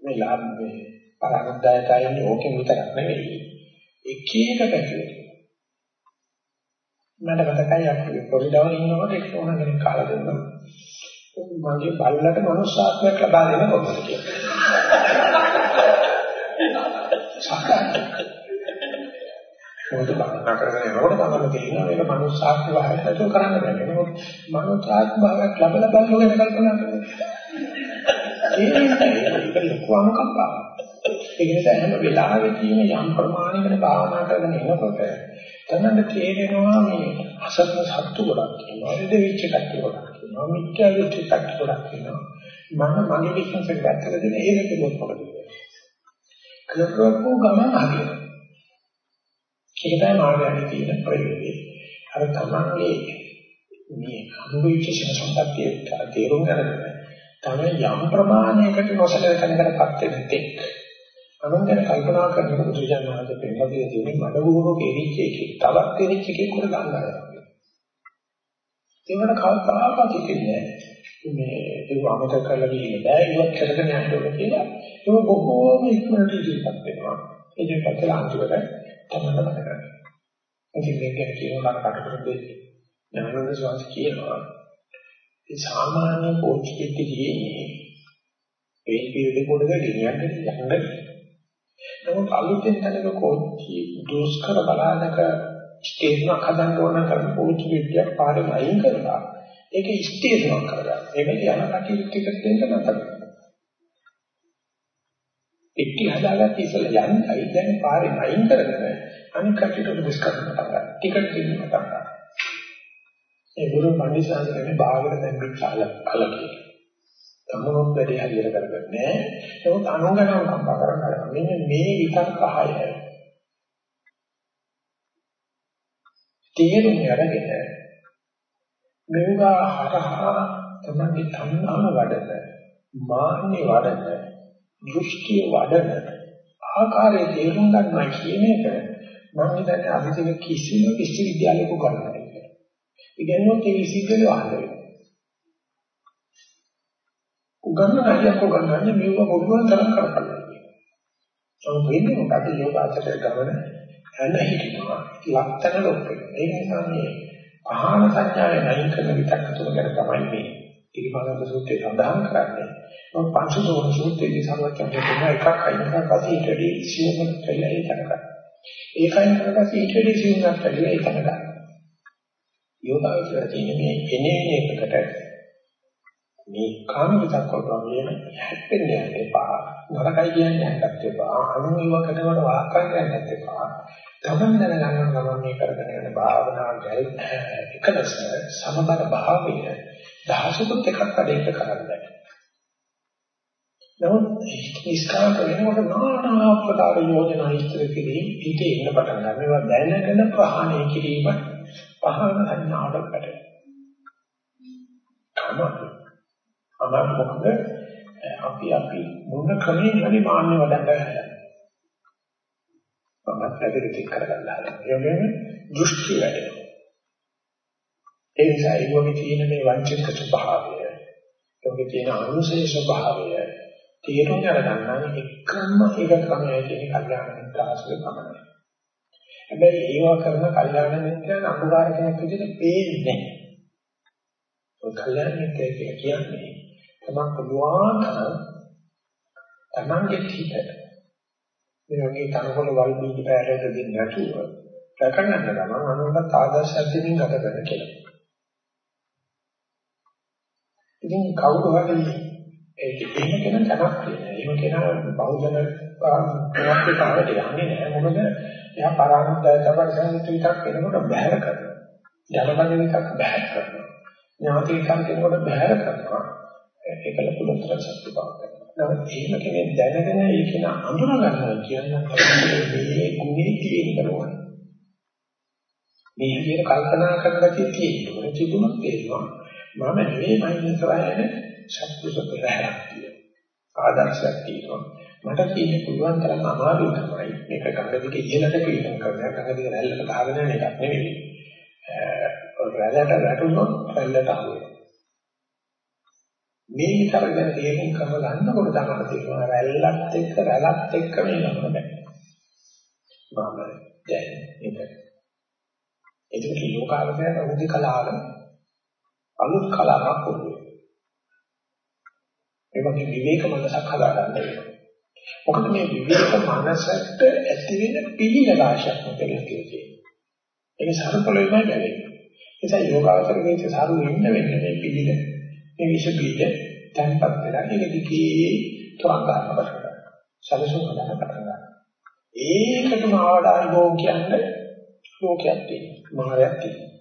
A: මේ ලාභේ පරාගතයතයි ඕකෙන් විතරක් නෙවෙයි. එක එක පැතිරෙනවා මට මතකයි අපි පොඩිදවල් ඉන්නකොට එක්ක ඕන කෙනෙක් කාලා දෙන්නා. මගේ බල්ලට මනුස්සාත්මයක් ලබා දෙන්න කොහොමද කියලා. මොකද බාහනා කරගෙන යනකොට තමයි තේරෙනවා මේක මනුස්සාත්ම භාවයක් නැතුව කරන්න බෑ. මොකද මනුස්සාත්ම භාවයක් ලැබලා බලන ගැන කල්පනා කරනවා. ඒක ලොකු අනුකම්පාවක්. ඒ නිසා හැම වෙලාවෙදීම යම් ප්‍රමාණයකට භාවනා කරගෙන එනකොට තමයි තේරෙනවා මේ අසත්න සත්තු ගොඩක් තියෙනවා. ඉඳ වෙච්ච කට්ටිය ගොඩක් තියෙනවා. මිත්‍යා වෙච්ච කට්ටිය ගොඩක් තියෙනවා. මම මගේ විශ්වාස කරලා දෙන ඒක කිව්වොත් මොකද? කරකවපු ගමන් හරියට. ඒක තමයි මාර්ගයේ තියෙන ප්‍රයෝගය. අර තමන්ගේ මේ අනුභවිච්ච සම්පත්තිය තේරුම් ගන්න තමයි යම් ප්‍රමාණයකට නොසලකන කරපත් වෙන තෙක් අනුන් ගැන කල්පනා කරනකොට බුදුජානනාථ පෙන්නපිය තියෙන මඩගුරුක එරිච්ච එකේ තවත් එරිච්ච එකේ කුර ගන්නවා. ඒකට කල්පනාවක් තිබෙන්නේ මේ ඒක අමතක කරලා ගිහින් බෑ ඉවත් කරගෙන යන්න ඕනේ කියලා. ඒක බොහෝම ඉක්මනට ඉතිපත් වෙනවා. ඉතිපත් වෙලා අන්තිමට තමයි මතක කරගන්න. ඉතින් මේක ගැන කියනවා කටකට දෙන්නේ. ඥානන්ද ස්වාමීන් කියනවා ඒ සාමාන්‍ය පෝච්චි පිටියේ මේ පිළිදෙ කොටක ගෙනියන්න යන්න නමුත් අලුතෙන් තනක කෝච්චි දුෂ්කර බලානක ස්ටේෂනක් හදන්න ඕන කරන කෝච්චි විද්‍යාවක් පාරේ අයින් කරලා ඒක ස්ටේෂනක් කරගන්න. ඒකේ යන කටයුතු ටික දෙන්න නැතර. ඉටි හදාගත්ත ඉස්සෙල්ලා යන්නයි දැන් පාරේ අයින් කරගෙන අනිත් කටයුතු දුෂ්කර කරනවා. ටිකට් දෙන්න පටන් ඒ ගුරු පඬිසාරනේ බාගට දැන් විචාල කලකේ. තමනුත් වැඩි හරියට කරගන්නේ නැහැ. නමුත් අනුගමන කම්පා කරනවා. මෙන්න මේ විතක් පහය. තේරුම් අරගෙන මෙවුවා හරහා තමයි තණ්හාව වඩන, මාන්නේ වඩන, දෘෂ්ටි වඩන ආකාරයේ තේරුම් ගන්නවා කියන එක මම හිතන්නේ අභිජන කිසිම විශ්වවිද්‍යාලයක ගන්නවා කියලා. ඉගෙනුවොත් ඒ විශ්වවිද්‍යාලය වහන්න වෙනවා. උගන්න හරියක් උගන්නන්නේ මේව මොනවා තරම් කරපළා. ඒක වෙන්නේ මොකද යෝගාචරය ගමන යන හිටිනවා. ලක්තන ලොක්කේ. ඒ නිසා මේ පහන සංඥාවේ නැයින් කරන විතක් තුන ගැන තමයි මේ ඉරිමානන්ද සූත්‍රය සඳහන් කරන්නේ. මොකද පංචදෝන සූත්‍රයේ සමර්ථන දෙන එකක් අයිනකට පස්සේ ඊට වැඩි සියුම් කියලා ඒක කරගන්න. ඒකයි කරපස්සේ ඊට වැඩි සියුම්ක් කියලා ඒක කරගන්න. යෝගාවචරය තියෙන මේ එනේ එකකට මේ කාම විතක් වගේ හැප්පෙන්නේ එපා. නරකයි කියන්නේ නැත්තත් එපා. අනුමවකටවට වාක්කම් යන්නත් එපා. තමන් දැනගන්න ගමන් මේ කරගෙන යන භාවනාවයි එකලස සමබර භාවය දහසකුත් එකක් අඩේට කරන්නේ. නමුත් ඉස්කාර වෙනකොට নানা ආකාර යෝජනා ඉස්තර කිරීම ඊට එන්න පටන් ගන්නවා. ඒවා දැනගෙන ප්‍රහාණය කිරීම පහන සංඥාවට පැටලෙනවා. අමාරු මොකද අපි අපි මොන ක්‍රමයෙන් හරි මාන්නේ වඩන්න හදනවා. මමත් ඇදෙට කරගන්න හදනවා. ඒ වගේම දෘෂ්ටි වැඩෙනවා. ඒ නිසා ඒකෝගේ තියෙන මේ වංචනික ස්වභාවය, ඒකෝගේ තියෙන අනුසය ස්වභාවය තේරුම් ගන්න එකම එක තමයි කියන කල්යාණ මිත්‍රාශ්‍රය තමයි. හැබැයි ඒවා කරන කල්යාණ මිත්‍රයන් අනුගාර කෙනෙක් විදිහට පේන්නේ නැහැ. ඔය කල්යාණ මිත්‍රය කියන්නේ තමන් පුළුවන් තරම් තමන්ගේ හිත මේ වගේ තනකොළ වල් බීජ පැරට දෙන්නේ නැතුව රැකගන්න ගමන් අනුන්ට ආදර්ශයක් දෙමින් ගත කරන කියලා. ඉතින් කවුරු හරි ඒක එහෙම කෙනෙක් තනක් තියෙනවා. එහෙම කෙනා බෞද්ධ ප්‍රවෘත්තිකාවට යන්නේ නැහැ. මොකද එයා පරානුද්ය සබරසන් විතක් වෙනකොට බහැර කරනවා. ජනපද විතක් බහැර කරනවා. ඥාති විතක් වෙනකොට බහැර කරනවා. ඒකල පුදුතර සත්‍ය බව. නමුත් එහෙම කෙනෙක් දැනගෙන ඒක න අඳුර ගන්නවා කියන්නේ මේ ගුණේ තියෙනවා. මේ විදිහට කල්පනා කරන ගැතිය තියෙනවා. තිබුණොත් තේරෙනවා. මම නෙවෙයි මම ඉස්සරහට සත්පුරුෂ පෙරහැරක් තියෙනවා. ආදර්ශයක් තියෙනවා. මට තියෙන පුළුවන් තරම් අමාරු තමයි මේක ගඟදිගේ ඉහළට පිළිගන්න කරනවා. ගඟදිගේ රැල්ලට ගහගෙන යන එකක් නෙවෙයි. රැල්ලට වැටුනොත් රැල්ලට අහුවෙනවා. මේ විතර ගැන තේරුම් කරව ගන්නකොට තමයි තේරෙනවා රැල්ලත් එක්ක රැළත් එක්ක මේ ගමන බෑ. මම දැන් ඒක. ඒක ලෝකාවතයන් උදි කලාව අලුත් කලාවක් වුණේ. ඒ වගේ විවේක මනසක් හදාගන්න වෙනවා. මොකද මේ විවේක මනසට ඇති වෙන පිළිලලාශයක් මොකද කියන්නේ. ඒක සරපලෙමයි බැලෙන්නේ. ඒ නිසා යෝගාවචරයේ සාරු වෙන්න වෙන්නේ මේ පිළිලලා මේ විෂ බීජ තැන්පත් වෙලා ඒක දිගේ තරංග ගන්න පටන් ගන්නවා. සැලසුම් හදන්න පටන් ගන්නවා. ඒකටම ආවඩාන ගෝ කියන්නේ ලෝකයක් තියෙනවා. මහරයක් තියෙනවා.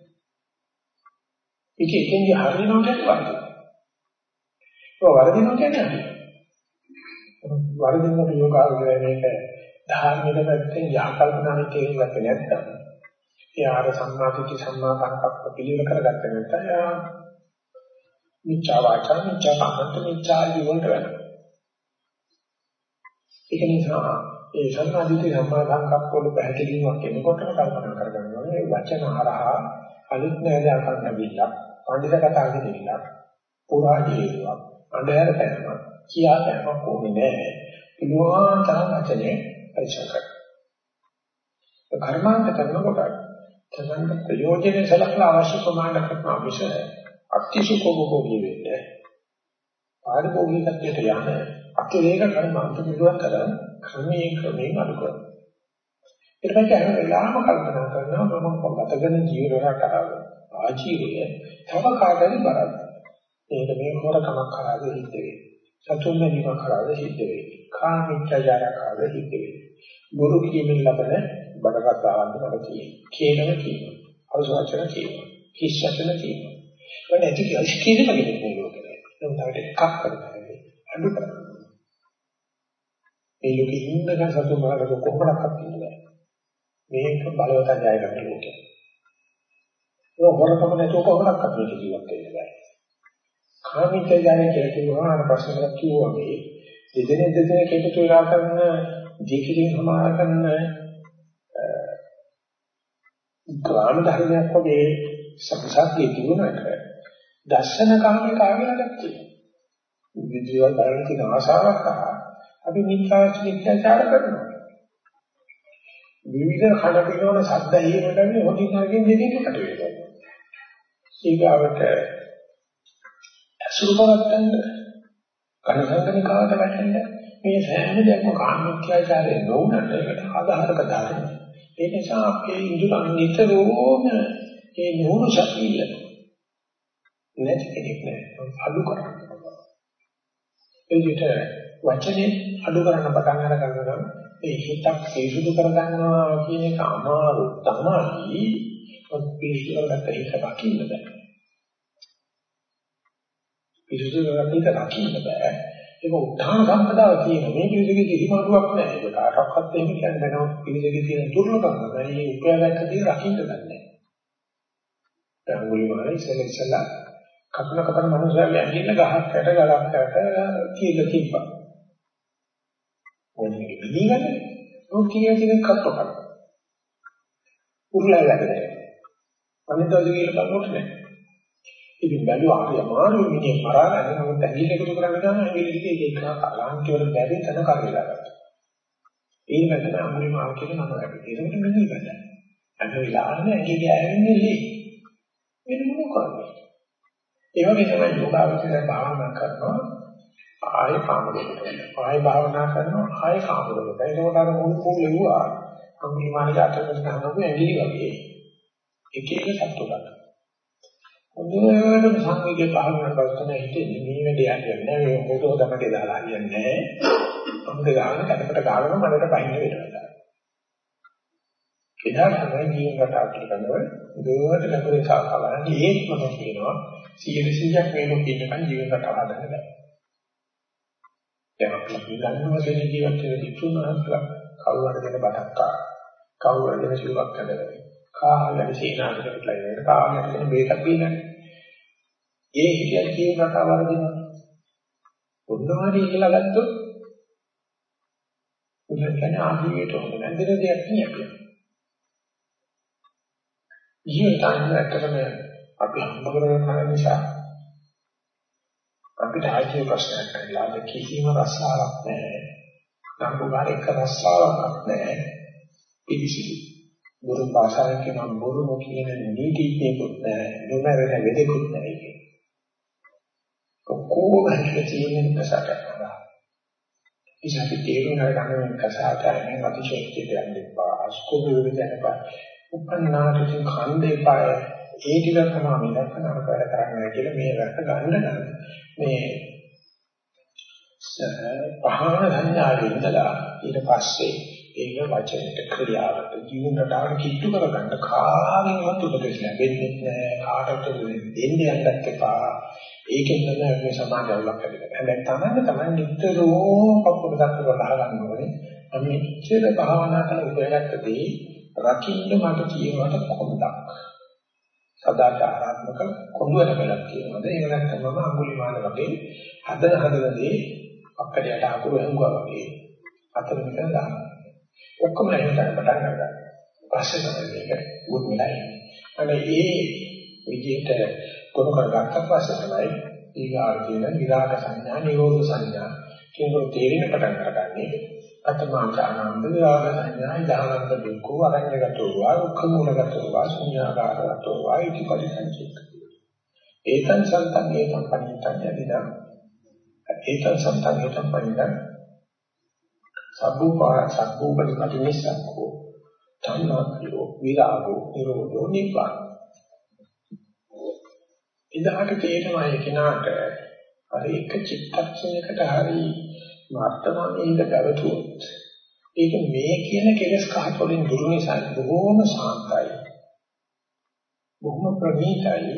A: ඒක එකෙන්දි හරිනවා කියන්නේ වරදිනවා. ඒක වරදිනවා කියන්නේ වරදිනකොට යෝගාවචරය මේක ධාර්මික පැත්තෙන් යාකල්පනාවේ තේරුම් ගත්තේ නැත්නම් එයාට සම්මාදිට්ඨි සම්මා සංකප්ප පිළිවෙල කරගත්තේ නැත්නම් මිච්ඡා වාචා මිච්ඡා කම්මන්ත මිච්ඡා ජීවන්ත වෙනවා. ඒක නිසා ඒ සම්මාදිතේ සම්මා සංකප්පවල පැහැදිලිවක් එනකොටම කල්පනා කරගන්න ඕනේ වචන හරහා අලුත් නෑදෑකම් ලැබිලා පඬිත කතා කිරීලා පුරා ජීවිතයක් අnder පැනනවා කියා පැනනවා කොහොමද නෑ පුළුවන් තරම් වචනේ පරිචය කරනවා කර්මාන්ත කරනකොට තමන්ගේ ප්‍රයෝජනෙ සලකලා අවශ්‍ය ප්‍රමාණයක් කරනවා විශේෂ අතිසුකෝභෝගී වෙන්නේ. පාරිභෝගික තත්ත්වයට යන අතිරේක කර්මාන්ත පිළිවන් කරන ක්‍රමයේ ක්‍රමයෙන් අඩු කරනවා. ඊට පස්සේ අර වෙලාම කල්පනා කරනවා මම ගතගෙන ජීවන රටාව ආජීවය තව කාටද බරද. ඒක මේ හොරකමක් කරාද හිත වේ. සතුන් මැනීම කරාද හිත වේ. කාමීත්‍යජාර කරාද හිත වේ. බොරු කියමින් ලබන බඩගතාවන්ත වල තියෙන. කේනම කියනවා. අවසාචන කියනවා. හිස්සචන කියනවා. ඒක නැති කියලා කිසිම කෙනෙක් මේ ලෝකේ නැහැ. නමුත් අපිට එකක් කරගන්න අඩු කරගන්න. මේ ලෝකෙ ඉන්නකන් සතුන් මරකට කොහොමදක්වත් ඉන්නේ මේක බලවත් ජය ගන්න ලෝකෙ. ඒක හොරකම නැතුව කොහොමදක්වත් මේක ජීවත් වෙන්න බෑ. කාමීත්‍ය ජය කියලා කියනවා අර ප්‍රශ්නයක් කිව්වා වගේ දෙදෙනෙක් දෙදෙනෙක් එකතු වෙලා කරන දීකිරින් සමාන කරන ග්‍රාම ධර්මයක් වගේ සම්සාරයේ තිබුණාට දර්ශන කාමේ කාගෙලක් තියෙනවා. විද්‍යාව බලන තියෙන ආශාවක් අපි මිත්‍යාචාර කරනවා. විවිධ කඩ පිනවන ශබ්ද හේමඩන්නේ හොඳින් හරියෙන් දෙකකට වෙනවා. ඊගාවට අසුරු කරත්තන්න කනසංගනිකාවට වැටෙන්න මේ සෑම දෙයක්ම කාමීත්‍යාචාරය නොවුනට ඒකට ආධාරක දාන්න. ඒ නිසා අපේ ඉඳුරන් නිතරම ඒ නුහුණු ශක්තිය නැති කෙනෙක් නෑ අඩු කරන්න. ඒ විදිහට වචනේ අඩු කරන්න පටන් අර ගන්නවා ඒ හිතක් පිරිසුදු කරගන්නවා කියන එක අමාරු තමයි. පිරිසුදු කරගත්ත හිත රකින්න බෑ. පිරිසුදු කරගත්ත හිත රකින්න බෑ. ඒක උත්හාන සම්පදාව තියෙන මේ පිරිසුදුගේ කිසිම අඩුවක් නැහැ. ඒක කාටවත් එහෙම කියන්නේ නැහැ. පිරිසුදුගේ තියෙන දුර්ලභම තමයි උපයාගත්ත දේ රකින්න ගන්නෑ. දැන් මුලින්ම ඉස්සෙල්ලා ඉස්සෙල්ලා කපන කපන මනුස්සයගේ ඇඟිල්ල ගහක් යට ගලක් යට කියලා තිබ්බා. ඕනෙක විදිහකට ඔය කියන දේ කප්ප කරා. උරුලා යන්නේ. අනිත් දවසේ කියලා බලනකොට නෑ. ඉතින් බැලුවා අපි අමාරු මිනිහ මරාගෙන නමුත් ඇඟිල්ල එකතු කරගෙන ගියාම ඇඟිල්ල දිගේ ඒක කලාන්ති වල බැරි තන කරලා ගත්තා. ඒ වෙනම අමුලි මාල් කියන නම ලැබෙයි. ඒකට මිනිහ බැලුවා. අන්න වෙලාවම ඇඟිල්ල ඇරෙන්නේ ලී. වෙන මොකක්ද? ඒ වගේ තමයි යෝගාවචරය භාවනා කරනවා. ආය කාමරයකට ආය භාවනා කරනවා. ආය කාමරයකට ඒකෝට අර මොන කුලෙව්වා අම්මිමානික අතකට ගන්නකො ඇඟිලි වගේ. එක එක සත්තු ගන්න හොඳට සංවේගය භාවනා කරන හිතේ මේ වැඩේ යන්නේ නැහැ. මේ හොතෝ තමයි දාලා හරියන්නේ නැහැ. අමුද ගන්න කඩකට ගාගෙන මනකට බයින්න වෙනවා. එදා තමයි ජීවන රටාව කියනවා දුවට ලැබුණේ සාකලන්නේ ඒත් මම කියනවා 100%ක් මේ ලෝකෙ ඉන්නකන් ජීවන රටාව හදන්න බෑ. දැන් අපි හිතනවා දෙන ජීවිත වෙන ඉක්ුණාස්ලා කවුරු හරි දෙන බඩක් කා කවුරු හරි දෙන සිවුරක් හදලා කාහලට සීනාකට ලයින කාහලට දෙන බේතක් බීනන්නේ ඒ හිතියක් ජීවන රටාව වරදිනවා පොඩ්ඩමාරි කියලා ගත්තොත් උදේ කියන්නේ ආදීයට හොඳ නැන්දෙන දෙයක් නෙවෙයි ජීවිතයන් ඇත්තටම අපි හම්බ කරගන්න නිසා අපිට ආජීව ප්‍රශ්නයක් නැහැ. කිසිම රස්සාවක් නැහැ. නම්බුකාර එක රස්සාවක් නැහැ. පිළිසිදු. බුදු භාෂාවෙන් කියන බොරු කියන නීතිඥයෙකුත් නැහැ. නොමරන වෙදෙකුත් නැහැ. ඔක්කොම හිතේ තියෙන ප්‍රසාරයක්. ඉතින් තේරුම් ගන්න කසාටයෙන් අතිශයෝක්තියට යන්න එපා. අස්කෝප විදිහට යන්න එපා. උපන්නාට කන්ද එපා. ඒ ටික තමයි මේ ලක්ෂණ අරකට කරන්නේ කියලා මේ රට ගන්න නම් මේ පහන සංඥාවේ ඉඳලා ඊට පස්සේ ඒක වචනයට ක්‍රියාවට ජීවන රටාවට කිට්ටු කරගන්න කාගෙන්වත් උපදෙස් ලැබෙන්නේ නැහැ. කාටවත් දෙන්නේ යන්නත් එපා. ඒකෙන් තමයි මේ සමාජ අවුලක් ඇතිවෙන්නේ හැබැයි තමයි තමයි නිතරම කපුර දක්ව ගහ ගන්න ඕනේ. මම මෙච්චර භාවනා කරලා උපයගත්ත දේ රකින්න මට කියනවට කොන්දක් සදාචාරාත්මක කොඳුර වෙලක් කියනවාද එහෙම නැත්නම් මම අඟුලිමාල වගේ හදන හදන දේ අපකඩයට අකුරු හංගුවා වගේ අතර මෙතන දානවා. ඔක්කොම එහෙම තමයි පටන් ගන්නවා. පස්සේ තමයි මේක. උත් මිලයි අනේ ඒ විදිහට කොහොම කරගත්තා පස්සේ තමයි ඊගාට කියන විරාග සංඥා නිරෝධ සංඥා කියන තේරෙන පටන් ගන්නන්නේ අතමාචානන්ද විරාග සංඥා ඉදානන්ද දුක්ඛ අරඤ්‍යගතෝ වා දුක්ඛ මූලගතෝ වා ශුන්‍යාකාරගතෝ වා ඉති පරිසංචිත ඒතං සන්තං ඒතං පණිතං යදිදං ඒතං සන්තං ඒතං පණිතං සබ්බූපා සබ්බූපටි පටිනිස්සක්ඛෝ ධම්මක්ඛයෝ විරාගෝ නිරෝධෝ නිබ්බාන ඉදහට තේරෙනවා ඒ කෙනාට අර එක චිත්තක්ෂණයකට හරි වර්තමානයේ ඉඳ පැවතුනොත් ඒක මේ කියන කෙලස් කහට වලින් දුරු නිසා බොහෝම සාන්තයි. බොහොම ප්‍රණීතයි.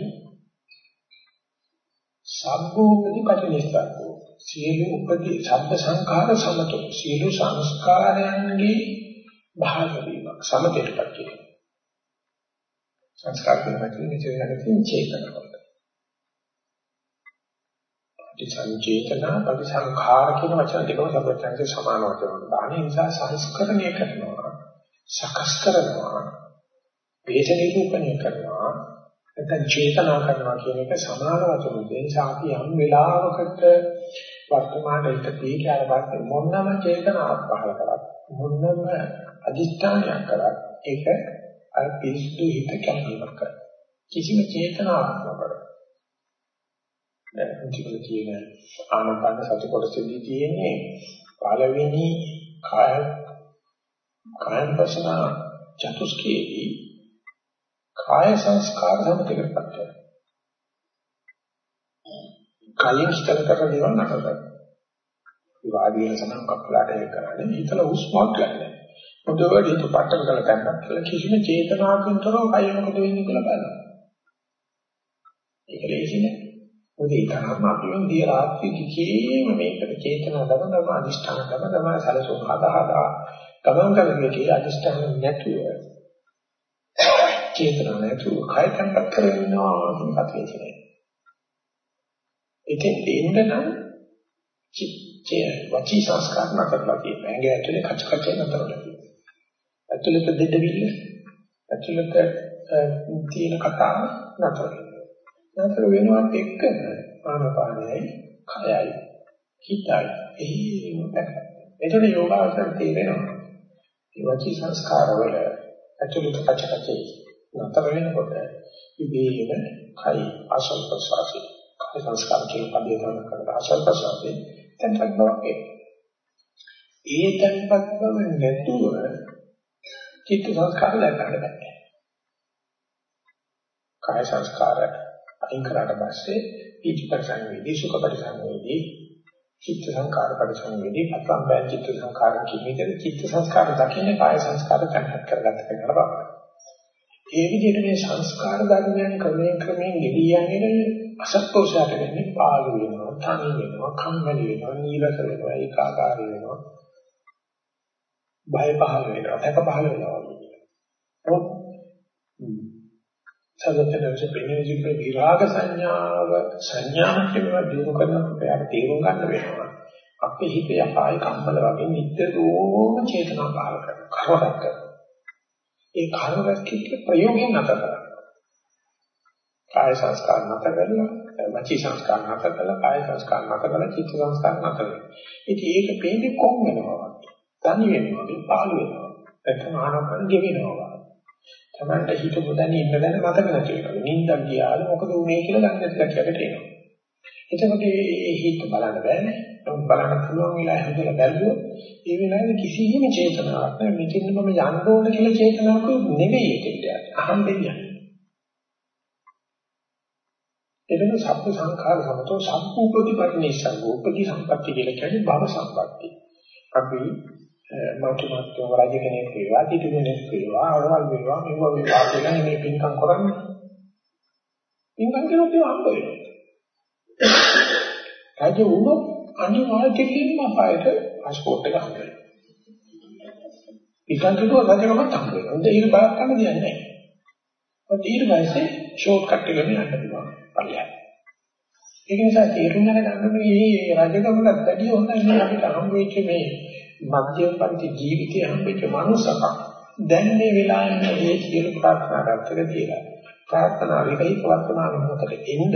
A: සම්භෝගති පටිනිස්සක්කෝ සියලු උපදී ශබ්ද සංඛාර සමතෝ. සියලු සංස්කාරයන්ගේ භාග වීමක් සමතේටපත් කියන සංස්කාර කියන චේතනාවෙන් චේතනාවක්. සංචේතනා පරිසංඛාර කියන වචන දෙකම සම්බන්ධයෙන් සමාන වචන වලට. ඒ නිසා සංස්කරණය කරනවා, සකස් කරනවා, වේද නිරූපණය කරනවා, නැත්නම් චේතනා කරනවා කියන එක සමාන වචන දෙකෙන් අපි යම් වෙලාවකට වර්තමානයේ පිටියට පස්සේ මොනම චේතනාවක් පහල කරත් මොනම අදිස්ථානයක් කරත් ඒක අර පිස්සු හිත කැමීමක් කර කිසිම චේතනාවක් නොකර දැන් මුචිකල කියන ආනපන සති කොටසෙදී තියෙන්නේ පළවෙනි කාය කායපසන චතුස්කේදී කාය සංස්කාර සමතකපත් වෙනවා. කලින් හිතන කරන දේවල් නැතර. වාඩි වෙන සමන් කප්පලාට ඒක කරන්නේ හිතලා හුස්මක් ගන්න. මොදවල හිත පටන් කළ තැනක් කියලා කිසිම චේතනාවකින් තොරව කය මොකද වෙන්නේ කියලා බලනවා. ඒක ලේසි නෑ. මොකද ඒ තරම්ම අපි මේ දිය රාත්‍රී කිකේම මේකට චේතනා දම දම අනිෂ්ඨාන දම දම සලසෝ හදා හදා ගමන් කරන්නේ කියලා අනිෂ්ඨාන නැතුව චේතනා නැතුව කය කම්පත් කරගෙනවා කියන කතාවේ තියෙනවා. ඒකෙන් දෙන්න නම් චිත්තය වචී සංස්කාර නතරලා තියෙනවා. ඇඟ ඇතුලේ කච කච නතරලා තියෙනවා. ඇතුලේ දෙඩවිල්ල ඇතුලේ තියෙන කතාව නතරලා. නතර වෙනවත් එක්ක ආනපානයයි කයයි හිතයි එහෙම දැක්ක. එතකොට යෝගාවචර තේරෙනවා. ඒ වචී සංස්කාර වල ඇතුළත කචකචේ නතර වෙනකොට ඉබේම කයි ආසල් ප්‍රසාරේ කයි සංස්කාර කියන පදේ ගන්න කරලා ආසල් ප්‍රසාරේ තැන්පත් බවක් ඒ තැන්පත් බව නැතුව චිත්ත සංස්කාර ලැබන්න බෑ. කාය සංස්කාර අයින් කරාට පස්සේ පීති පරිසංවේදී සුඛ පරිසංවේදී චිත්ත සංකාර පරිසංවේදී පතම්බය චිත්ත සංකාර කිමිතේ චිත්ත සංස්කාර දකින්නේ කාය සංස්කාර තැන්පත් කරගත්ත කෙනාට බලන්න. ඒ විදිහට මේ සංස්කාර ධර්මයන් ක්‍රමයෙන් ක්‍රමයෙන් ගෙවී යන්නේ අසත්පුරුෂයාට වෙන්නේ පාළු වෙනවා, තනි වෙනවා, කම්මැලි වෙනවා, නීරස වෙනවා, ඒකාකාරී වෙනවා. බය පහළ වෙනවා, දැක පහළ වෙනවා. සදතනසේ පෙනෙන විරාග සංඥාව සංඥාවක් කියනවා දිනු කරනකොට යාට තේරුම් ගන්න වෙනවා. අපේ හිතේ අපාය කම්පල වගේ නිත්‍යදෝම චේතනා පහළ කරනවා. කරවක් කරනවා. ඒ කරවක් කිච්ච ප්‍රයෝගයෙන් නැතර කරනවා. කාය සංස්කාර නැතර කරලා, වචී සංස්කාර නැතර කරලා, කාය සංස්කාර නැතර කරලා, චිත්ත සංස්කාර නැතර කරලා. ඉතින් ඒක පේන්නේ කොම් වෙනවා. තනි වෙනවා, පාළු වෙනවා. නැත්නම් ආනපන ගෙවෙනවා. තමන්ට හිතපු දැන ඉන්න දැන මතක නැති වෙනවා. නිින්දක් ගියාද මොකද උනේ කියලා දන්නේ නැති කටට එනවා. එතකොට මේ හිත බලන්න බෑනේ. බලන්න පුළුවන් වෙලා හදලා බැලුවොත් ඒ වෙලාවේ කිසිම චේතනාවක් නැහැ. මෙතන මම යන්න ඕන කියලා චේතනාවක් නෙවෙයි ඒකෙට. අහම්බෙන් යන්නේ. එතන සබ්බ සංඛාර සමතෝ සම්පූර්ණ ප්‍රතිපරිණේසං උපදි සම්පatti කියලා කියන්නේ භව සම්පatti. අපි මතුමත් රජ කෙනෙක් වේවා, පිටු කෙනෙක් වේවා, අවවල් වේවා, මෙව වේවා කියලා මේ පින්කම් කරන්නේ. පින්කම් කරනකොට හම්බ වෙනවා. රජ වුණොත් අනිවාර්යයෙන්ම අපායට පාස්පෝර්ට් එක හම්බ වෙනවා. පින්කම් කරුවා රජකමත් හම්බ වෙනවා. හොඳ ඊට බලක් ගන්න දෙයක් නැහැ. ඔත් ඊට පස්සේ ෂෝට් කට් එකෙන් යන්න පුළුවන්. පල්ලෙහාට. ඒක නිසා තේරුම් ගන්න මේ රජකමකට වැඩි හොඳයි මේ අපිට හම්බ වෙච්ච මේ මධ්‍යම පන්ති ජීවිතය හම්බෙච්ච මනුස්සකම් දැන් මේ වෙලාවෙම මේ සියලු ප්‍රාර්ථනා කරත්තක තියලා ප්‍රාර්ථනා විකහිත වර්තමාන මොහොතට එන්න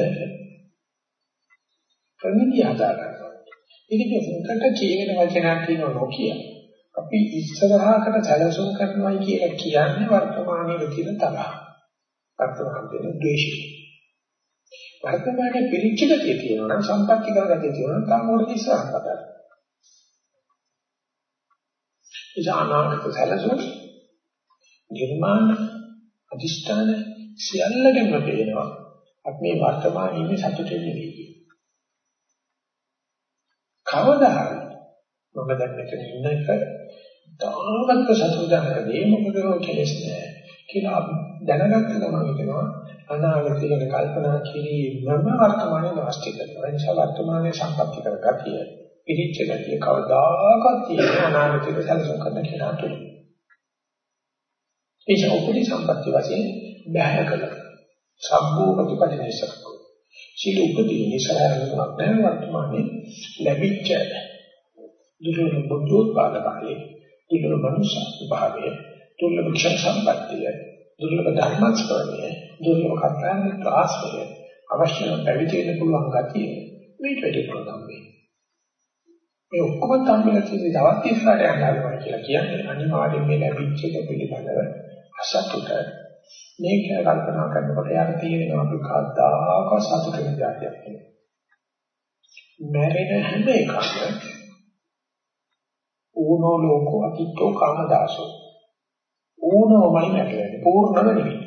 A: ප්‍රමිතිය හදා ගන්නවා. ඒකේ හොඳට කියන වචනක් කියනවා නොකිය. අපි ඉස්සරහකට සැලසුම් කරනවායි කියලා කියන්නේ වර්තමානයේ තියෙන තරහ. වර්තමානයේ තියෙන ද්වේෂය. වර්තමානයේ පිළිච්ච ගතිය තියෙනවා නම් සම්පත්‍ති කරගතිය තියෙනවා නම් තාම මොකද ඉස්සරහට කතා අනාගත සැලසුම් නිර්මාණ අධිෂ්ඨාන සියල්ලගෙම පේනවා අපි මේ වර්තමානයේ ඉන්නේ සතුටේ නෙවෙයි කියන්නේ. කවදා හරි මම දැන් මෙතන ඉන්න එක තාමත් සතුටුදායක දේ මොකද කෙලස් නෑ කියලා දැනගත්ත ගමන් හිතනවා අනාගතය ගැන කල්පනා කිරීමම වර්තමානයේ වාස්ති කරනවා. ඒ නිසා වර්තමානයේ සම්පත්‍ති කරගතිය පිළිච්ච ගතිය කවදාකවත් තියෙන අනාගතයට සැලසුම් කරන්න කියලා තුන. ඒක උපදී සම්පත්‍ය වශයෙන් බැහැ කළා. සම්භෝ ප්‍රතිපදිනේසක. සීල උපදී නිසාරණයක් නැහැ වර්තමානයේ ලැබිච්ච දුර්ලභ බුද්ධෝත්පාද කාලේ දුර්ලභ මනුෂ්‍ය භාවයේ දුර්ලභ ක්ෂණ සම්පත්තිය දුර්ලභ ධර්ම ස්වභාවය දුර්ලභ කතාවේ ආශ්‍රය අවශ්‍ය නම් පැවිදි වෙන්න පුළුවන් ගතිය මේට වැඩි ප්‍රධාන වෙයි. මේ ඔක්කොම තමයි තියෙන්නේ තවත් ඉස්සරහට යන්න හදනවා කියලා කියන්නේ අනිවාර්යයෙන් මේ ලැබිච්ච එක පිළිබඳව අසතුට. මේක කල්පනා කරනකොට යාර තියෙනවා අපි කද්දාක සතුට වෙන જાතියක් නෙවෙයි. මැරෙන හැම එකක්ම ඕනෝ ලෝකෝ අතිත්තෝ කාමදාසෝ. ඕනෝමයි නැටෙන්නේ පූර්ණම නෙවෙයි.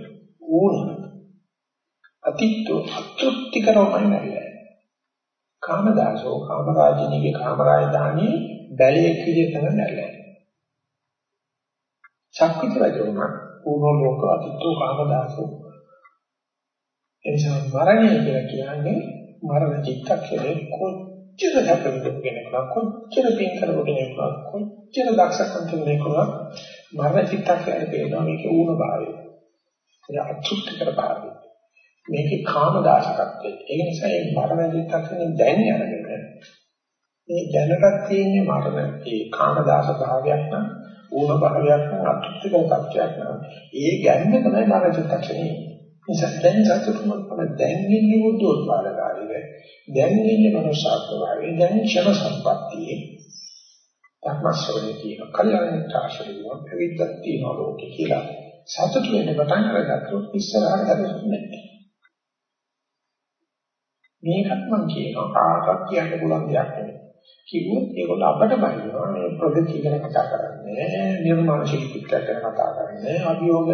A: ඕන අතිත්තෝ අතෘප්තිකරමයි නැටෙන්නේ කාමදාසෝ කාමරාජිනීගේ කාමරාජධානී බැලේ විදිහට තමයි නැටෙන්නේ ශක්තිත රජුණා ඕනෝ ලෝක අතිත්තෝ කාමදාසෝ එනිසා මරණය කියලා කියන්නේ මරණ චිත්තක්ෂණය කොච්චර සැපෙන්නද කෙනෙකුට කොච්චර පින් කරපු කෙනෙකුට කොච්චර දක්ෂකම් තියෙන කෙනෙකුට මරණ චිත්තක්ෂණය පේනවා මේක ඌණ භාවය. ඒ අතුක්ති කර භාවය. මේකේ කාම දාශකත්වය. ඒ නිසා මේ මරණ චිත්තක්ෂණය දැන් යනකොට මේ දැනටත් තියෙන මරණ ඒ කාම දාශ භාවයක් නම් ඌණ භාවයක් නම් අතුක්ති කර තත්ත්වයක් නම්. ඒ ගැන්න තමයි මරණ චිත්තක්ෂණය. නිසා දැන් සතුටුමත් තමයි දැන් ඉන්නේ බුද්ධෝත්පාදකාරීව දැන් ඉන්නේ මනුෂ්‍යත්වයේ. දැන් ක්ෂණ සම්පත්තියේ. ධර්මශ්‍රවණය කියන කල්යාණ ආශ්‍රයව ප්‍රවිද්දක් තියෙනවා ලෝකේ කියලා. සතුට වෙන්න පටන් අරගත්තොත් ඉස්සරහට හදන්නේ මේකත් මම කියනවා කාටවත් කියන්න පුළුවන් දෙයක් නෙවෙයි කිව්වොත් ඒගොල්ලෝ අපට බයිනවා මේ ප්‍රගතිය ගැන කතා කරන්නේ නිර්මාණ ශිල්පික ගැන කතා කරන්නේ අභියෝග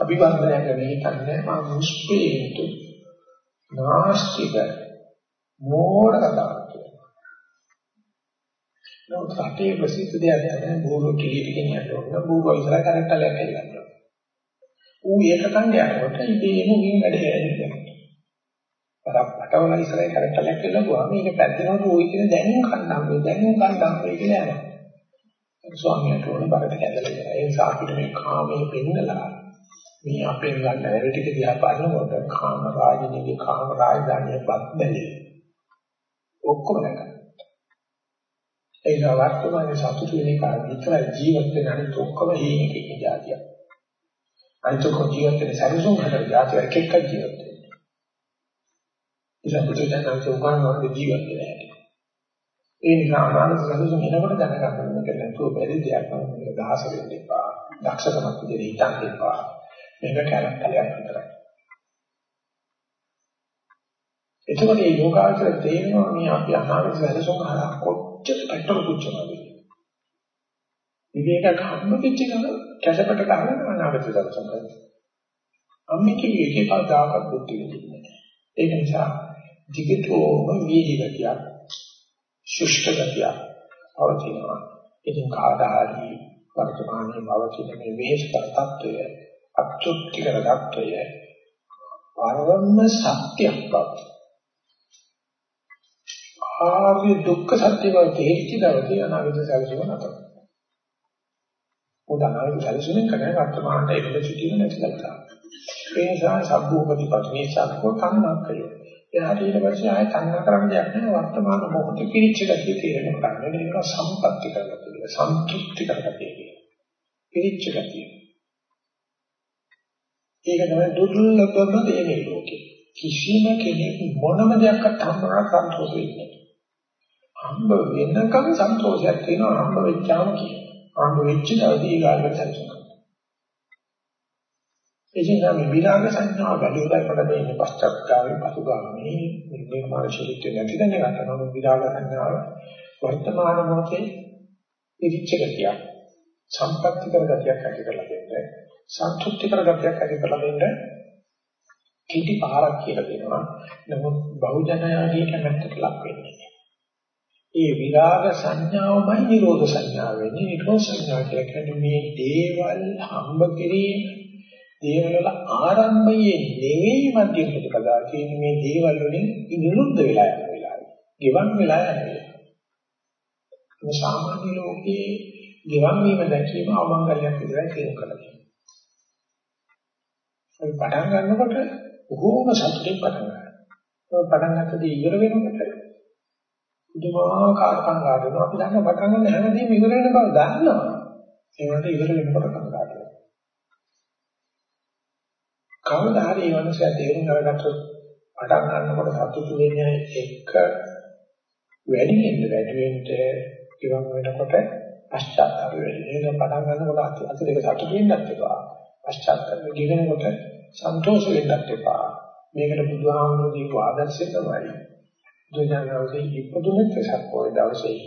A: අභිවර්ධනය ගැන හිතන්නේ මම මුස්පේන්තු නාස්තික මෝඩ කතාවක් කියනවා. නමුත් රටේ ප්‍රසිද්ධ දෙයක් තමයි බෝරෝ කිලියට ගෙනියන්න ඕන. බෝරෝ ඉස්සරහ කරට්ටලයක් එල්ලන්න ඕන. ඌ ඒක කන්න යනකොට ඉබේම උන් වැඩ හැදෙන්නේ. අර පටවල ඉස්සරහ කරට්ටලයක් එල්ලුවාම මේක පැද්දෙනකොට ඌ ඉතින් දැන් කන්නම් මේ දැන් කන්නම් මේ කියලා යනවා. ස්වාමීන් වහන්සේ බරට කැදලා ඉවරයි. ඒ නිසා අපිට මේ කාමයේ පෙන්නලා මේ අපෙන් ගන්න වැඩ ටික දිහා බලනකොට කාම රාජිනීගේ කාම රාජධානිය පත් බැලේ. ඔක්කොම නැගන. ඒක වර්තමානයේ සතුටු වෙන එක විතරයි ජීවත් වෙන අනිත් ඔක්කොම හේනිකේ જાතිය. අනිත් ඔක්කොම ජීවත් වෙන සැලසුම් හතර જાතිය එකෙක් ජීවත් වෙන්නේ. ඉතින් පුදුජනන්ත උගන්වන්නේ ජීවත් වෙන්නේ. ඒ නිසා අනාගත සැලසුම් එනකොට දැනගන්න ඕනේ නැතුව බැරි දෙයක් නම් දහස වෙන්න එපා. දක්ෂකමක් විදිහට හිතන්න එපා. මේක කැලක්කලයක් විතරයි. එතකොට මේ යෝගාචර තේරෙනවා මේ අපි අනාගත සැලසුම් හරහා කොච්චර පැටල පුච්චනවද විවේක කම්ම පිටි කරන කැසපට ගන්න අනාගත සැලසුම් කරනවා. අම්මි කිව්වේ ඒකේ කවදාකවත් බුද්ධි වෙන්නේ නැහැ. ඒක නිසා දිගටම වීදි ගතියක් ශුෂ්ඨ ගතියක් පවතිනවා. ඉතින් කාදාහරි වර්තමානයේ පවතින මේ වෙහෙස්කර తত্ত্বය අත්‍යුක්තිකර తত্ত্বය පරම සත්‍යයක් බව. ආර්ය දුක්ඛ සත්‍ය බව තේරිච්ච දවසේ අනාගත සැලසුම නැතව. උදාහරණයක් සැලසුමෙන් කරන වර්තමානයේ ඉන්න සිටින නැති කරලා. ඒ නිසා සබ්බූපදී පස්නේ සත්‍යෝ කන්නක් කියලා. එයාට ඊට පස්සේ ආයෙ තණ්හා කරන්න දෙයක් නැහැ වර්තමාන මොහොතේ පිරිච්ච ගතිය තේරෙන්න පටන් ගන්න. ඒක සම්පත්‍ති කරගන්න කියලා. සන්තුෂ්ටි කරගන්න කියලා. පිරිච්ච ගතිය. ඒක තමයි දුර්ලභම දේ මේ ලෝකේ. කිසිම කෙනෙක් මොනම දෙයක්වත් හම්බුනා සන්තෝෂ වෙන්නේ හම්බ වෙනකම් සන්තෝෂයක් තියෙනවා හම්බ වෙච්චාම කියනවා. හම්බ වෙච්ච දවසේ ඊගාට සැලසුණා. ඒ නිසා මේ විරාග සංඥාව වැඩි වෙලා කොට දෙන්නේ. පශ්චාත්තාපේ පසුගාමී නිර්මාණ ශීලයේ නැති දැන ගන්නවා විරාග සංඥාව වර්තමාන මොහොතේ ඉරිච්ච ගතිය සම්පත්‍ති කරගතියක් ඇති කරලා දෙන්නේ සන්තුෂ්ටි කරගතියක් ඇති කරලා දෙන්නේ කීටි පාරක් කියලා දෙනවා. නමුත් බහුජනයාගේ කැමැත්තට ලක් වෙන්නේ ඒ විරාග සංඥාවමයි නිරෝධ සංඥාව වෙන්නේ. නිරෝධ සංඥා කියලා කියන්නේ මේ දේවල් හම්බ කිරීම දේවල් වල ආරම්භයේ නෙවෙයි මධ්‍යම ප්‍රතිපදා කියන්නේ මේ දේවල් වලින් නිරුද්ධ වෙලා යන වෙලාවයි. ගෙවන් වෙලා යන වෙලාවයි. මේ සාමාන්‍ය ලෝකයේ ගෙවන් වීම දැකීම අවමංගල්‍යයක් විතරයි තේරුම් කරගන්න. අපි පටන් ගන්නකොට බොහෝම සතුටින් පටන් ගන්නවා. පටන් ගන්නදී ඉවර වෙනකොට පුදුමාකාර කංගාටුන අපි දන්න පටන් ගන්න හැමදේම ඉවර වෙන බව දන්නවා ඒ වුණාට ඉවර වෙනකොට කවදා හරි මේ මනුස්සයා තේරුම් අරගත්තොත් පටන් ගන්නකොට සතුටු වෙන්නේ එක වැඩි වෙන්න වැඩි වෙන්න ඉවන් වෙනකොට පශ්චාත්තාප වෙන්නේ. ඒක පටන් ගන්නකොට අතිරේක සතුටු වෙන්නත් එපා. පශ්චාත්තාප ගෙවෙනකොට සන්තෝෂ වෙන්නත් එපා. මේකට බුදුහාමුදුරුවෝ දීපු ආදර්ශය තමයි දුජානවසේ ඉපදුනෙත් සක්පෝය දවසේ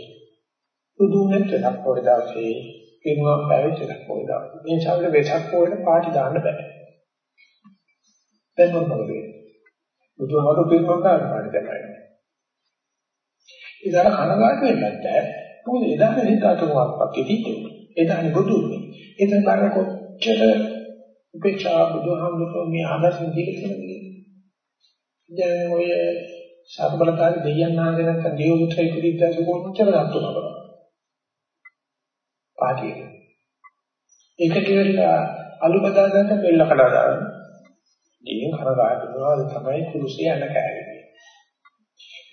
A: පුදුනෙත් සක්පෝය දවසේ පින්වා පැවිදිලා පොය දවසේ මේ ශාවල වෙසක් පොයන පාටි දාන්න බෑ දැන් මොකද බුදුහාමුදුරුවෝ පින්වා දාන්න පාටි තමයි ඉතින් කනගාටු වෙන්නත් මොකද එදාට හිතාතුමක්වත් ඉතින්නේ එදානේ බුදුන්නේ. එතන බලන කොච්චර උපේක්ෂා බුදුහාමුදුරුවෝ මේ ආදර්ශ දීලා තියෙනවද දැන් ඔය සර්බලකාරී දෙයයන් ආගෙන නැත්නම් දේවුත්‍රය පිළිද්දාස කොච්චර දත්තුනවද පාටිය. ඒක කියලා අලු බදා ගන්න බෙල්ල කඩා දාන දීන් කරගන්නවා තමයි කුරුසිය යන කෑවේ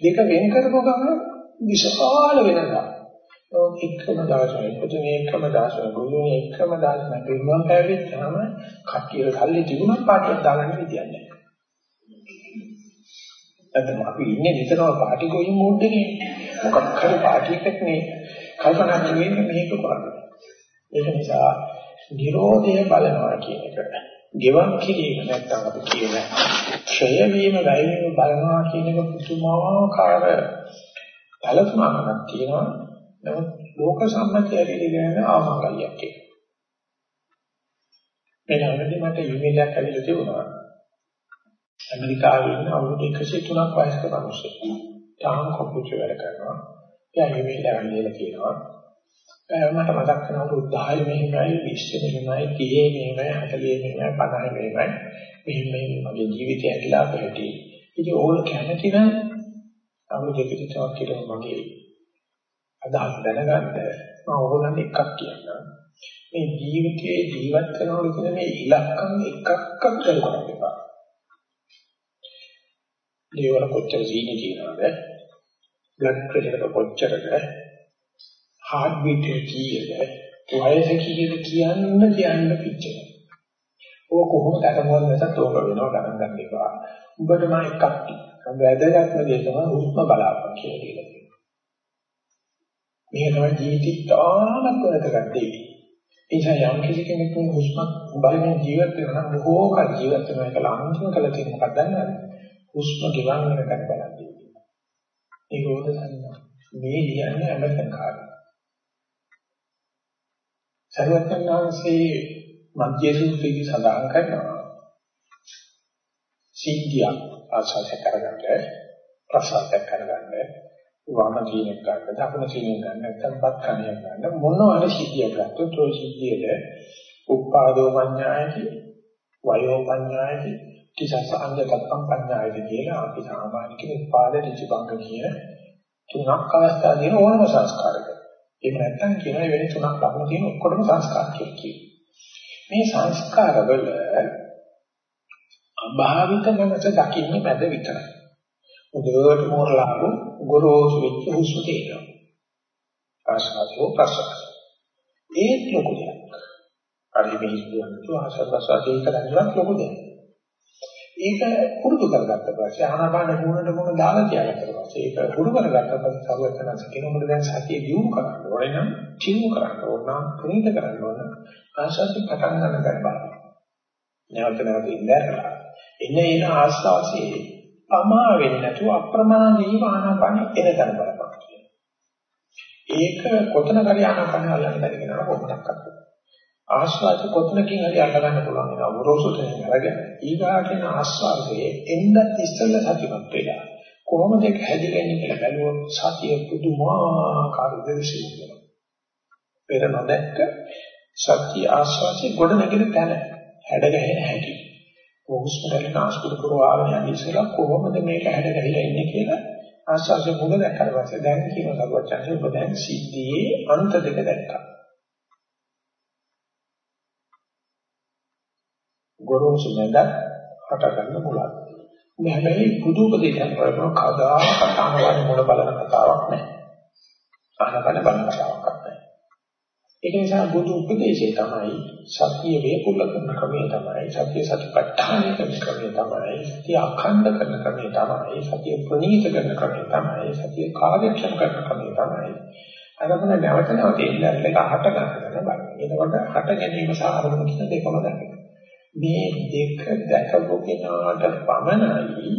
A: දෙක වෙන කරපුව ගමන් විශාල වෙනවා එකම දාසන ඉපදුනේ එකම දාසන ගුරුනේ එකම දාසන පිරුම් පැවිච්චාම කට්ටිය කල්ලි තිබුණා පාටියක් දාගන්න විදියක් නැහැ නැත්නම් අපි ඉන්නේ නිතරම පාටි ගෝයින් මූඩ් එකේ. මොකක් හරි පාටි එකක් නේ කල්පනා කරන්නේ මේක කරන්නේ. ඒක නිසා නිරෝධය බලනවා කියන එක. ගෙවන් කිරීම නැත්නම් අපි කියන ක්ෂය වීම වැයවීම බලනවා කියන එක පුදුමාකාර බලතුමාකමක් තියෙනවා. නමුත් ලෝක සම්මතය ඇවිල්ලා ගන්න ආමංගල්‍යයක් ඒක. එනවාදී මට ඊමේල් එකක් ඇවිල්ලා තිබුණා. ඇමරිකාවේ ඉන්න අවුරුදු 103ක් වයස්ක මිනිස්සෙක්. තාම කම්පියුටර් වැඩ කරනවා. එයා ඊමේල් එකක් ලියලා කියනවා. මට මතක් වෙන අවුරුදු 10 මෙහෙමයි 20 මෙහෙමයි 30 මෙහෙමයි 40 මෙහෙමයි 50 මෙහෙමයි මෙහෙම මගේ ජීවිතය ඇట్లా අපිටි. ඉතින් ඕන කැමති නම් අවුරුදු දෙකක් තුනක් කියලා මගේ අදහස් දැනගන්න මම ඕගොල්ලන්ට එකක් කියන්නම්. මේ ජීවිතයේ ජීවත් කරනකොට තියෙන මේ ඉලක්කම් එකක්වත් කරගන්න එපා. දේවල කොච්චර සීනි තියනවද? බ්ලඩ් ප්‍රෙෂර් එක කොච්චරද? හાર્ට් බීට් එක කීයද? වයස කීයද කියන්න කියන්න පිටේ. ඕක කොහොමද අරමුණ නැසත් ඕක වෙනවා ගණන් ගන්න එපා. උඹට මම එකක් කියනවා. වැදගත්ම දේ තමයි හුස්ම බලාපන් කියලා කියනවා. මේක තමයි ජීවිතය තාමත් වැදගත් දෙයක්. ඒ නිසා යම් කිසි කෙනෙක් හුස්ම බලමින් ජීවත් වෙනවා නම් බොහෝ කල් ජීවත් වෙනවා කියලා අන්තිම කල තියෙන මොකක්ද දන්නවද? හුස්ම ගෙවන් වෙනකන් බලන්නේ. ඒක උද සංඥා. මේ කියන්නේ අමතක කාර්යය. සර්වඥාන්සේ මධ්‍ය සූත්‍රයේ සඳහන් කරනවා. සිද්ධිය ආශාස කරගන්න ප්‍රසාද කරගන්න වම කියන ගන්න දකුණ කියන ගන්න නැත්නම් පත් කණියක් ගන්න මොනවාද සිද්ධියක් ගත්තොත් ඔය සිද්ධියද උපාදෝ පඤ්ඤායති වයෝ පඤ්ඤායති කිසස අංගකම් පඤ්ඤායති කියලා අපි සාමාන්‍ය කියන උපාද ඍචිබංග කියන තුනක් අවස්ථා දෙන ඕනම සංස්කාරයක. ඒක නැත්තම් කියන වෙන තුනක් ලබන තියෙන ඔක්කොටම සංස්කාර කියලා කියනවා. මේ සංස්කාරවල අභාවිත මනස දකින්නේ මැද විතරයි. මුදවට මෝරලාපු ගොරෝසු වෙච්ච හුස්ම තියෙනවා. ආශාසෝ ප්‍රසවාස. ඒත් ලොකු දෙයක්. හරි මේ ඉස්සුවන්තු ආශාසවාසී කරන්නවත් ලොකු දෙයක්. ඒක පුරුදු කරගත්ත පස්සේ ආනාපාන මුණට මුණ දාලා තියාගත්ත පස්සේ ඒක පුරුදු කරගත්ත පස්සේ සරුවචනස කියනකොට දැන් සතිය දියුණු කරන්න ඕනේ නම් චිනු කරන්න ඕන නම් පුරුදු කරන්න ඕන ආශාසි පටන් ගන්න ගන්න බලන්න. නැවත නැවත ඉඳලා එන්නේ එන ආස්වාසියේ අමා වෙන්නේ නැතුව අප්‍රමාදීව ආනාපාන එන තැන බලපන් කියන. ඒක කොතන කරි ආනාපාන අල්ලන්න බැරි කෙනා කොහොමදක්වත්. ආස්වාද කොතනකින් හරි අල්ල ගන්න පුළුවන් වෙනවා. වරෝසුතෙන් අරගෙන ඊගාටන ආස්වාදයේ එන්නත් ඉස්සෙල්ලා සතිමත් වෙලා. කොහොමද ඒක හැදිලා ඉන්නේ කියලා බැලුවොත් සතිය පුදුමාකාර දෙයක් වෙනවා. පෙර නොදැක්ක සත්‍ය ආස්වාදයේ ගොඩ නැගෙන තැන හැඩ ගැහෙන හැටි. හුස්ම රැල්ල නාස්පුඩ පුරවාගෙන යන ඉස්සෙල්ලා කොහොමද මේක හැඩ ගැහිලා ඉන්නේ කියලා ආස්වාදයේ මුල දැක්කට පස්සේ දැන් කියන සර්වචන්සේ ඔබ දැන් සිද්ධියේ අන්ත දෙක දැක්කා. ගොරෝසු නැද හට ගන්න මුලක්. මේ හැබැයි බුදු උපදේශයන් වලට කවදාකවත් ආනවන මුල බලන කතාවක් නැහැ. ආනකන බලන කතාවක් නැහැ. ඒක නිසා බුදු උපදේශය තමයි සත්‍ය වේකුල්ල කරන ක්‍රමය තමයි සත්‍ය සතිපට්ඨාන කරන ක්‍රමය තමයි සත්‍ය අඛණ්ඩ කරන ක්‍රමය තමයි සත්‍ය ප්‍රණීත කරන ක්‍රමය තමයි සත්‍ය කාර්යක්ෂම කරන ක්‍රමය තමයි අරමුණ නැවත නැවත ඉන්නත් එක හට ගන්න බලන්න. එතකොට හට ගැනීම සහ අරමුණ කියන දෙකම දැනෙනවා. මේ දෙක දැකපු කෙනාට පමණයි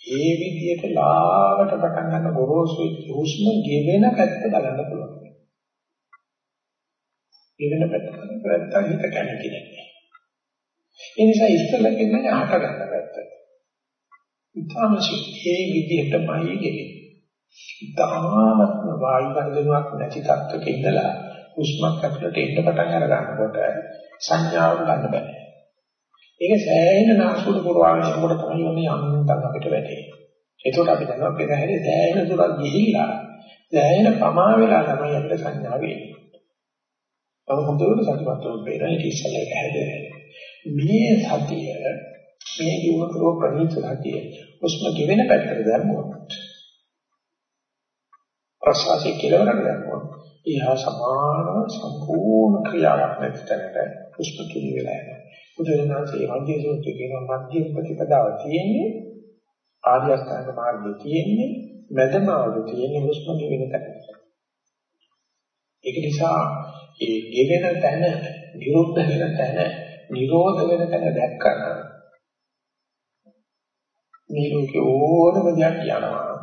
A: ඒ විදිහට ලාවට පටන් ගන්න ගොරෝසු හුස්ම ගෙවෙන පැත්ත බලන්න පුළුවන්. ගෙවෙන පැත්ත නැත්තම් හිත කැමති නැහැ. ඒ නිසා ඉස්සෙල්ලා කියන්නේ අහක ගන්න පැත්ත. ඉතාලසි ඒ විදිහටමයි ගෙවෙන්නේ. ඉතාමත්ම වායු බන්ධනයක් නැති තත්ත්වක ඉඳලා හුස්මක් ඇතුළට එන්න පටන් අර ගන්නකොට සංඥාව ගන්න බෑ. ඒක සෑහෙන නාස්පුඩ පුරවාගෙන යනකොට තමයි ඔන්නේ අන්තම් අපිට වැටෙන්නේ. ඒකට අපි දන්නවා පෙරහැරේ සෑහෙන දුරක් ගිහිල්ලා සෑහෙන ප්‍රමා වෙලා තමයි අපිට සංඥාව එන්නේ. තව හොඳට සතුටුමත් වෙන්න ඒක ඉස්සෙල්ලා හැදෙන්නේ. මේ සතිය මේ යෝගකෝ ප්‍රණීත සතිය උස්ම කිවෙන පැත්තට දැම්මොත් ප්‍රසවාසයේ කෙලවරට දැම්මොත් ඊහා සමාන සම්පූර්ණ ක්‍රියාවක් නැති තැනට උස්ම කිලි වෙලා යනවා. බුදුරජාණන්සේ වන්දිය සූත්‍රයේ කියන මධ්‍යම ප්‍රතිපදාව තියෙන්නේ ආර්ය අෂ්ටාංග මාර්ගයේ තියෙන්නේ මැදමාවද තියෙන්නේ හුස්ම ගෙවෙන තැන. ඒක නිසා ඒ ගෙවෙන තැන, නිරුද්ධ වෙන තැන, නිරෝධ වෙන තැන දැක්කම මේ ලෝකේ ඕනම දෙයක් යනවා.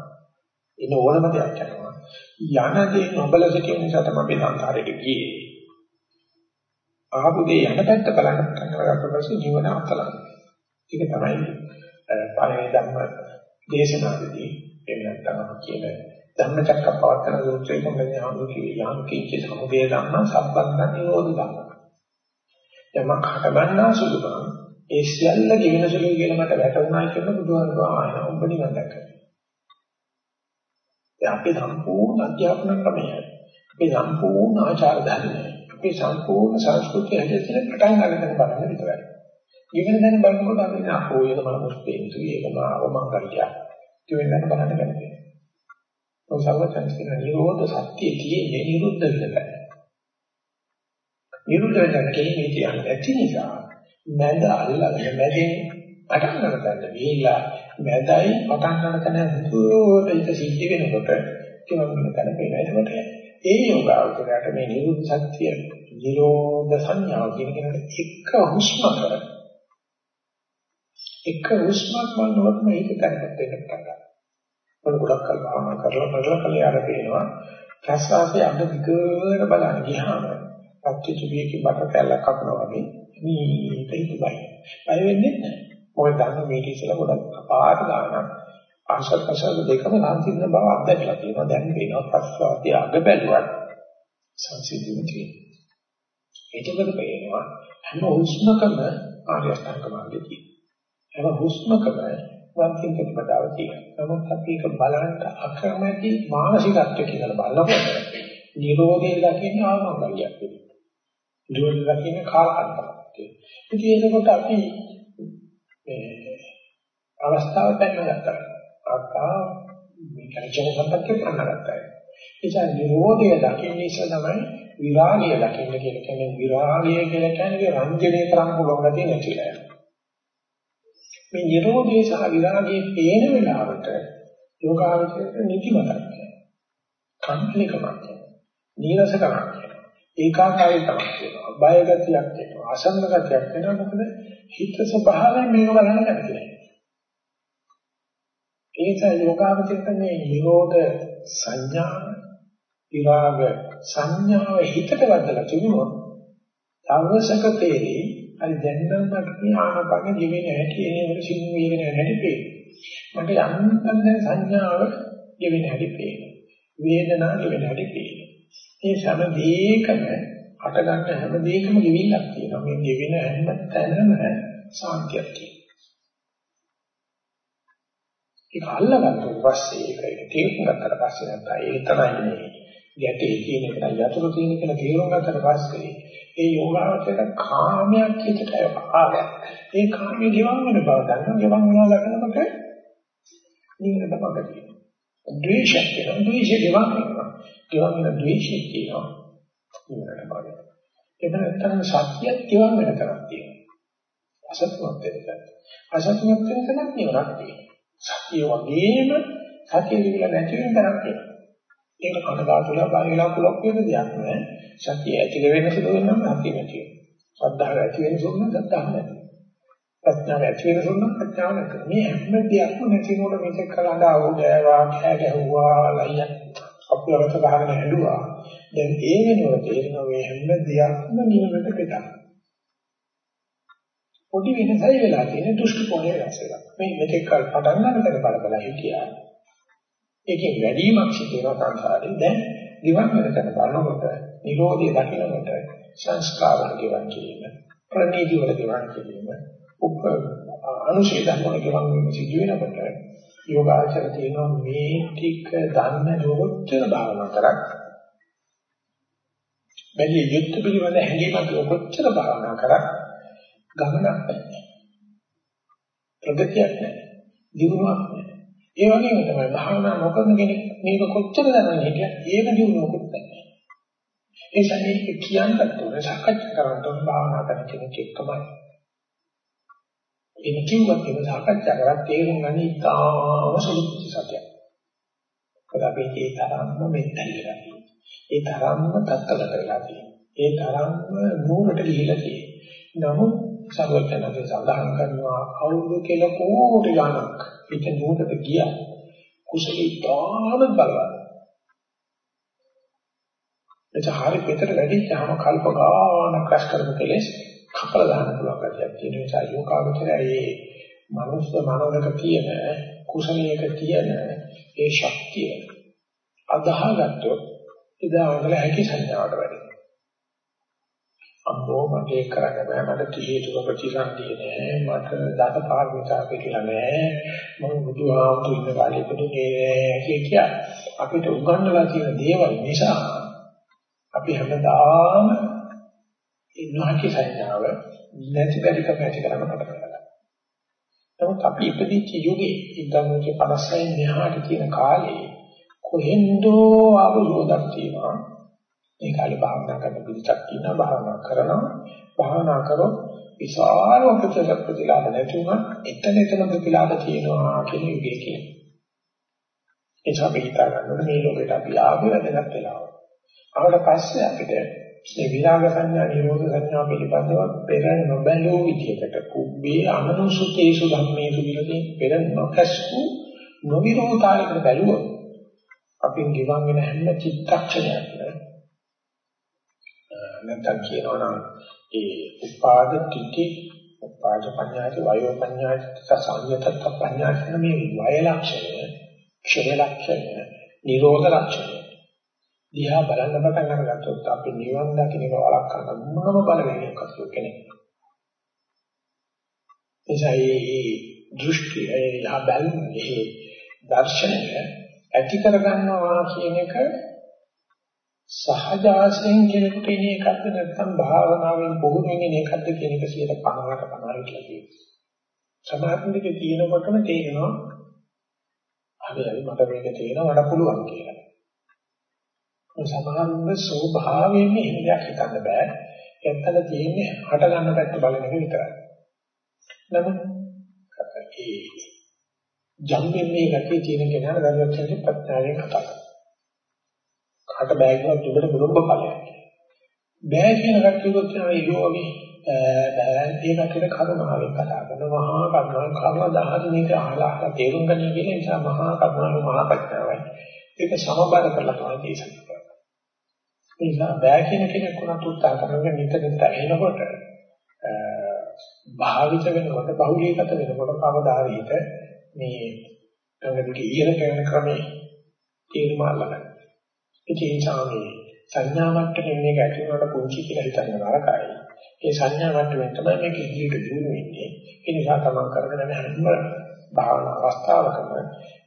A: එන ඕනම දෙයක් යනවා. යන දේ නොබල සිටින නිසා තමයි අපි සංසාරෙට ගියේ. ආපු දේ යන පැත්ත බලන්න පටන් ගන්නකොට පස්සේ ජීවන අතලන. ඒක තමයි පළවෙනි ධර්ම දේශනාවේදී එහෙම නැත්නම් කියන ධම්මචක්කපවත්තන සූත්‍රයේ මොකද හඳු කියේ යම් කිච්ච සමුදය ධම්ම සම්බන්ධ නිරෝධ ධම්ම. යමක් හටගන්නා සුළු බව ඒ සියල්ල ගෙවෙන සුළු කියලා මට වැටුණා කියන බුදුහාමුදුරුවෝ ආයන ඔබ නිවන් දැක්කා. ඒ අපේ සම්පූර්ණ අධ්‍යාපන ක්‍රමය අපේ සම්පූර්ණ ආචාර ධර්මය අපේ සම්පූර්ණ සංස්කෘතිය හැදෙන්න පටන් ගන්න බලන්න විතරයි. ඊගෙන දැන් බලනකොට අපි නෝ ඒක මම මුස්තේන්තු ඒක මාව මංගල්‍ය. කියන එක බලන්න බැහැ. ඔය සර්වචන්සින නිරෝධ සත්‍ය තියෙන්නේ නිරුද්ධ වෙනකන්. නිරුද්ධ වෙනකන් කියන්නේ කියන්නේ ඇති නිසා මැද අල්ලගෙන මැදෙන් පටන් ගන්න ගිහිල්ලා මැදයි පටන් ගන්න තැන හුදුවට ඒක සිද්ධ වෙනකොට කෙනෙක් වෙන තැන පේනවා. එතකොට ඒ යෝගාවචරයට මේ නිරුද්ධ සත්‍ය නිරෝධ සංඥාව කියන කෙනාට එක හුස්මක එක හුස්මක් වන්නවත් මේක කරකට වෙන්න පටන් ගන්නවා. මොන ගොඩක් කල් භාවනා කරලා බලලා කලිය අර පේනවා ප්‍රසවාසයේ අඳ දිගට බලන්න ගියාම පත්‍චුබියකේ බට කැල්ලක් කපනවා වගේ මේක ඉතිබයි. බය වෙන්නේ නැහැ. මොකද දන්න මේක ඉස්සලා ගොඩක් අපාර ගානක් ආශත් ප්‍රසාද දෙකම සංසිඳන බව අත්දැකලා තියෙනවා. දැන් පේනවා ප්‍රසවාසයේ අග බැලුවත් සංසිඳුනේ තියෙනවා. ඒකකට පේනවා හැම හුස්මකම ආර්ය අෂ්ටාංග මාර්ගය තියෙනවා. හැම හුස්මකම වන්තික ප්‍රතිපදාව තියෙනවා. නමුත් අපි ඒක බලන්න අකමැති මානසිකත්වය කියලා බලනකොට නිරෝධය දකින්න ආමංගලියක් වෙනවා. නිරෝධය දකින්න කාලකන්තයක්. ඉතින් ඒකකොට අපි මේ අවස්ථාව පැනගත්තා. ආකා මේ කර්ජන සම්පත්තිය ප්‍රණගත්තා. එචා නිරෝධය දකින්න ඉස්සර තමයි විරාගය දකින්න කියලා කියන්නේ විරාගය කියලා කියන්නේ රංජනය කරන්න පුළුවන් ගැතිය නැතිලා යනවා. මේ නිරෝධය සහ විරාගයේ පේන වෙලාවට යෝගාවචරයට නිදිමතක් වෙනවා. කම්පණිකමක් වෙනවා. නීරසකමක් වෙනවා. ඒකාකාරීකමක් වෙනවා. බය ගතියක් වෙනවා. අසන්න ගතියක් වෙනවා. මොකද හිත ස්වභාවයෙන් මේක බලන්න කැමති නැහැ. ඒ නිසා යෝගාවචරයට මේ නිරෝධ සංඥා විරාග සංඥාව හිතට වදලා තිබුණොත් අවශ්‍යක තේරෙයි හරි දැන් නම් මට මේ ආනපන ජීවෙන හැටි එනවල සිංහ වේගෙන හැටි පේනවා. මට යන්තම් දැන් සංඥාව ජීවෙන හැටි පේනවා. වේදනාව ජීවෙන හැටි පේනවා. මේ සම දෙකම අට ගන්න හැම දෙයකම ගෙවිල්ලක් තියෙනවා. මේ ගෙවෙන හැම තැනම සාන්තියක් තියෙනවා. ඒක අල්ලගන්න පස්සේ ඒක තේරුම් ගත්තට පස්සේ නැත්නම් ඒක තමයි මේ ගැටේ කියන එක යතුරු තියෙන කියලා තේරුම් ගත්තට පස්සේ ඒ යෝගාවචර කාමයක් හිතට ආවා. ඒ කාමයේ ගෙවන් වෙන බව දන්නවා. ගෙවන් වෙනවා දකිනකොට නිවනට පගතියි. ද්වේෂයක් කියනවා. ද්වේෂය ගෙවන් වෙනවා. ගෙවන් වෙන ද්වේෂය කියනවා. නිවනට බලය. ඒක නැත්තම් සත්‍යයක් කියවන්න වෙන තරක් තියෙනවා. අසත්‍යවත් වෙන අසත්‍යවත් වෙන තැනක් නිවනක් තියෙනවා. සත්‍ය වගේම සත්‍ය විදිහට නැති වෙන තරක් තියෙනවා. ඒක කනගාටුලා බාහිරලා කුලක් වෙන දෙයක් නෑ. සත්‍ය ඇතිල වෙන සුළු වෙනම සත්‍ය නැති වෙනවා. ශ්‍රද්ධාව ඇති වෙන සුළු නම් ශ්‍රද්ධාව නැති ප්‍රඥාව ඇති වෙන සුළු නම් ප්‍රඥාව නැති මේ හැම දෙයක්ම නැති මොකද මේක කලඳා වූ ගෑවා කෑ ගැහුවා ලයිය අපලවත ගහගෙන ඇඬුවා දැන් ඒ වෙනකොට තේරෙනවා මේ හැම දෙයක්ම නිවනට පිටක් පොඩි වෙනසයි වෙලා තියෙන දෘෂ්ටි කෝණය වෙනස් වෙලා. මේ මෙතෙක් කල් පටන් ගන්නතර බල බල හිටියා. ඒකෙන් වැඩිමක් සිද්ධ වෙනවා සංසාරේ. දැන් දිවන් වෙනතන බලනකොට නිරෝධය දකිනකොට සංස්කාරවල ගෙවන් කිරීම ප්‍රණීති වල ගෙවන් කිරීම උප අනුශේ ධර්මවල ගෙවන් වීම සිදු වෙනකොට යෝගාචර තියෙනවා මේ ටික දන්න නොකොච්චර භාවනා කරක් බැලී යුක්ත පිළිවෙල හැඟීමක් කොච්චර භාවනා කරක් ගමනක් නැහැ ප්‍රගතියක් නැහැ දිනුවක් නැහැ ඒ වගේම තමයි භාවනා නොකරන කෙනෙක් මේක කොච්චර දැනගෙන හිටියත් ඒක දිනුවකුත් නැහැ ඒ සමේ කියන්නත් ඕනේ සාකච්ඡා කරන්න ඕනේ භාවනා කරන කෙනෙක් එක්කමයි එන කිව්වත් ඒක සාකච්ඡා කරලා තේරුම් ගන්න ඉතාම සුළු සත්‍යයක්. මොකද අපි ඒ තරම්ම මෙත්තල් වෙලා තියෙනවා. ඒ තරම්ම තත්කලට වෙලා තියෙනවා. ඒ තරම්ම නූරට ගිහිලා තියෙනවා. නමුත් සර්වඥාගේ සඳහන් කරනවා අවුරුදු කියලා කෝටි ගණක් පිට නූරට ගියා. කුසලී තාම බලවත්. එතහරි පිටට වැඩිච්චාම කල්ප ගානක් රැස් කරපු කෙලෙස් කපලා දාන්න පුළුවන් කතියක් තියෙන නිසා යෝගාවචරය ඒ මනුස්ස මනෝලක තියෙන කුසලයක තියෙන ඒ ශක්තිය අදහගත්තොත් එදා වල හැකි සංඥාවට වැඩි. අම්බෝ මගේ කරන්න බෑ මට තීහෙතුක ප්‍රතිසන්දිය නෑ මට දත පාරමිතා පිළිලා නෑ මම බුදුහාමුදුරු ඉන්න කාලේ පුදුනේ කිය අපිට උගන්වලා තියෙන දේවල් නිසා අපි හැමදාම ඒ නොහැකි සංඥාව නැති බැරිකම ඇති කරන්න පටන් ගන්නවා. නමුත් අපි ඉපදිච්ච යුගයේ 1956 මෙහාට තියෙන කාලේ කොහෙන්දෝ ආවෝදක් තියෙනවා. මේ කාලේ භාවනා කරන පිළිසක් ඉන්නවා භාවනා කරනවා. භාවනා කරොත් විශාල ප්‍රතිශත ප්‍රතිලාභ නැති වුණා එතන එතන ප්‍රතිලාභ තියෙනවා කියන යුගයේ කියන්නේ. ඒ තමයි හිතා ගන්න මේ ලෝකෙට අපි ආවේ වැදගත් වෙලාව. ආවට පස්සේ අපිට මේ විරාග සංඥා නිරෝධ සංඥා පිළිබඳව පෙර නොබැලූ විදිහකට කුබ්බේ අමනුසුතේසු ධම්මේසු විරදී පෙර නොකස්පු නොවිරෝධායකට බැලුවොත් අපින් ගිවන් වෙන හැම චිත්තක්ෂණයක්ම නැත්නම් කියනවා නම් ඒ උපාද තිටි උපාද පඤ්ඤාති වයෝ පඤ්ඤාති සංයතත් පඤ්ඤාති මේ වය ලක්ෂණය ක්ෂය ලක්ෂණය නිරෝධ ලක්ෂණය දිහා බලන්න පටන් අරගත්තොත් අපි නිවන් දකින්න වළක්වන්න මොනම බලවේගයක් අසු කෙනෙක්. එසයි දෘෂ්ටි එහා බැලුම් එහි දර්ශනය ඇති කරගන්නවා කියන එක සහජාසයෙන් කෙනෙකුට ඉන්නේ එකක්ද නැත්නම් භාවනාවෙන් බොහෝමින් ඉන්නේ එකක්ද කියන එක 50කට 50 කියලා කියනවා. සමාධියේ තියෙනකොටම තේරෙනවා හරි හරි මට මේක තේරෙනවා මට පුළුවන් කියලා. සමානව ස්වභාවයෙන්ම එහෙම දෙයක් හිතන්න බෑ. එතන තියෙන්නේ හට ගන්න පැත්ත බලන එක විතරයි. නමුත් ඒ ජම්බෙන්නේ ගැටේ තියෙන කෙනා දරුවචන්ගේ ප්‍රඥාවෙන් කතා කරනවා. කාට බෑ කියනත් උඹට බුදුඹ ඵලයක්. බෑ කියන කටයුතු තමයි යෝගී බෑ කියන කෙන කරුණාවෙන් කතා කරනවා. මහා කරුණාවෙන් කරුණා දහස් මේක අහලා තේරුම් ගන්න කියන නිසා මහා කරුණාවෙන් මහා ප්‍රඥාවයි. ඒක සමබර කරලා තමයි දේශනා කරන්නේ. ඒ නිසා බෑ කියන කෙනෙක් උනත් උත්සාහ කරනවා නිතර නිතර එනකොට භාවිත වෙනකොට බහුලීගත වෙනකොට කවදාරිට මේ තමයි ඉහළ කරන ක්‍රමේ තීරම අල්ලගන්න. ඒ නිසා මේ සංඥා මට්ටමේ මේක ඇති වුණාට පුංචි කියලා හිතන්න නරකයි. ඒ සංඥා මට්ටමෙන් තමයි මේක ඉදිරියට දියුණු වෙන්නේ. ඒ නිසා තමන් කරගෙන යන හැම භාවනා අවස්ථාවකම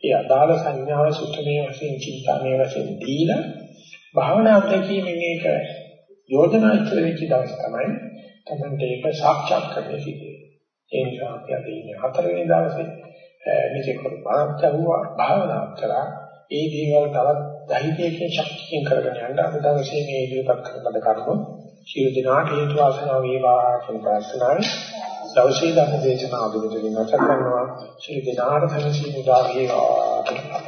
A: ඒ අදාළ සංඥාව සුත්තමේ වශයෙන් චින්තාමේ වශයෙන් දීලා භාවනාවට කියන්නේ මේක යෝජනා ඉස්සර වෙච්ච දවස් තමයි තමන්ට ඒක සාක්ෂාත් කරගන්න සිද්ධ ඒ නිසා අපි අද ඉන්නේ හතරවෙනි දවසේ මේක බලත් ඇහුවා භාවනා කරා ඒ දේවල් තවත් ධෛර්යයෙන් ශක්තියෙන් කරගෙන යන්න අද දවසේ මේ ඉදිරිපත් කරන කරුණු සියලු දෙනාට හේතු වාසනා වේවා කියන ප්‍රාර්ථනාවයි දවසේ ධර්ම දේශනාව අනුමත වෙනවා සත්‍යනවා සියලු දෙනාට සනසි මුදා වේවා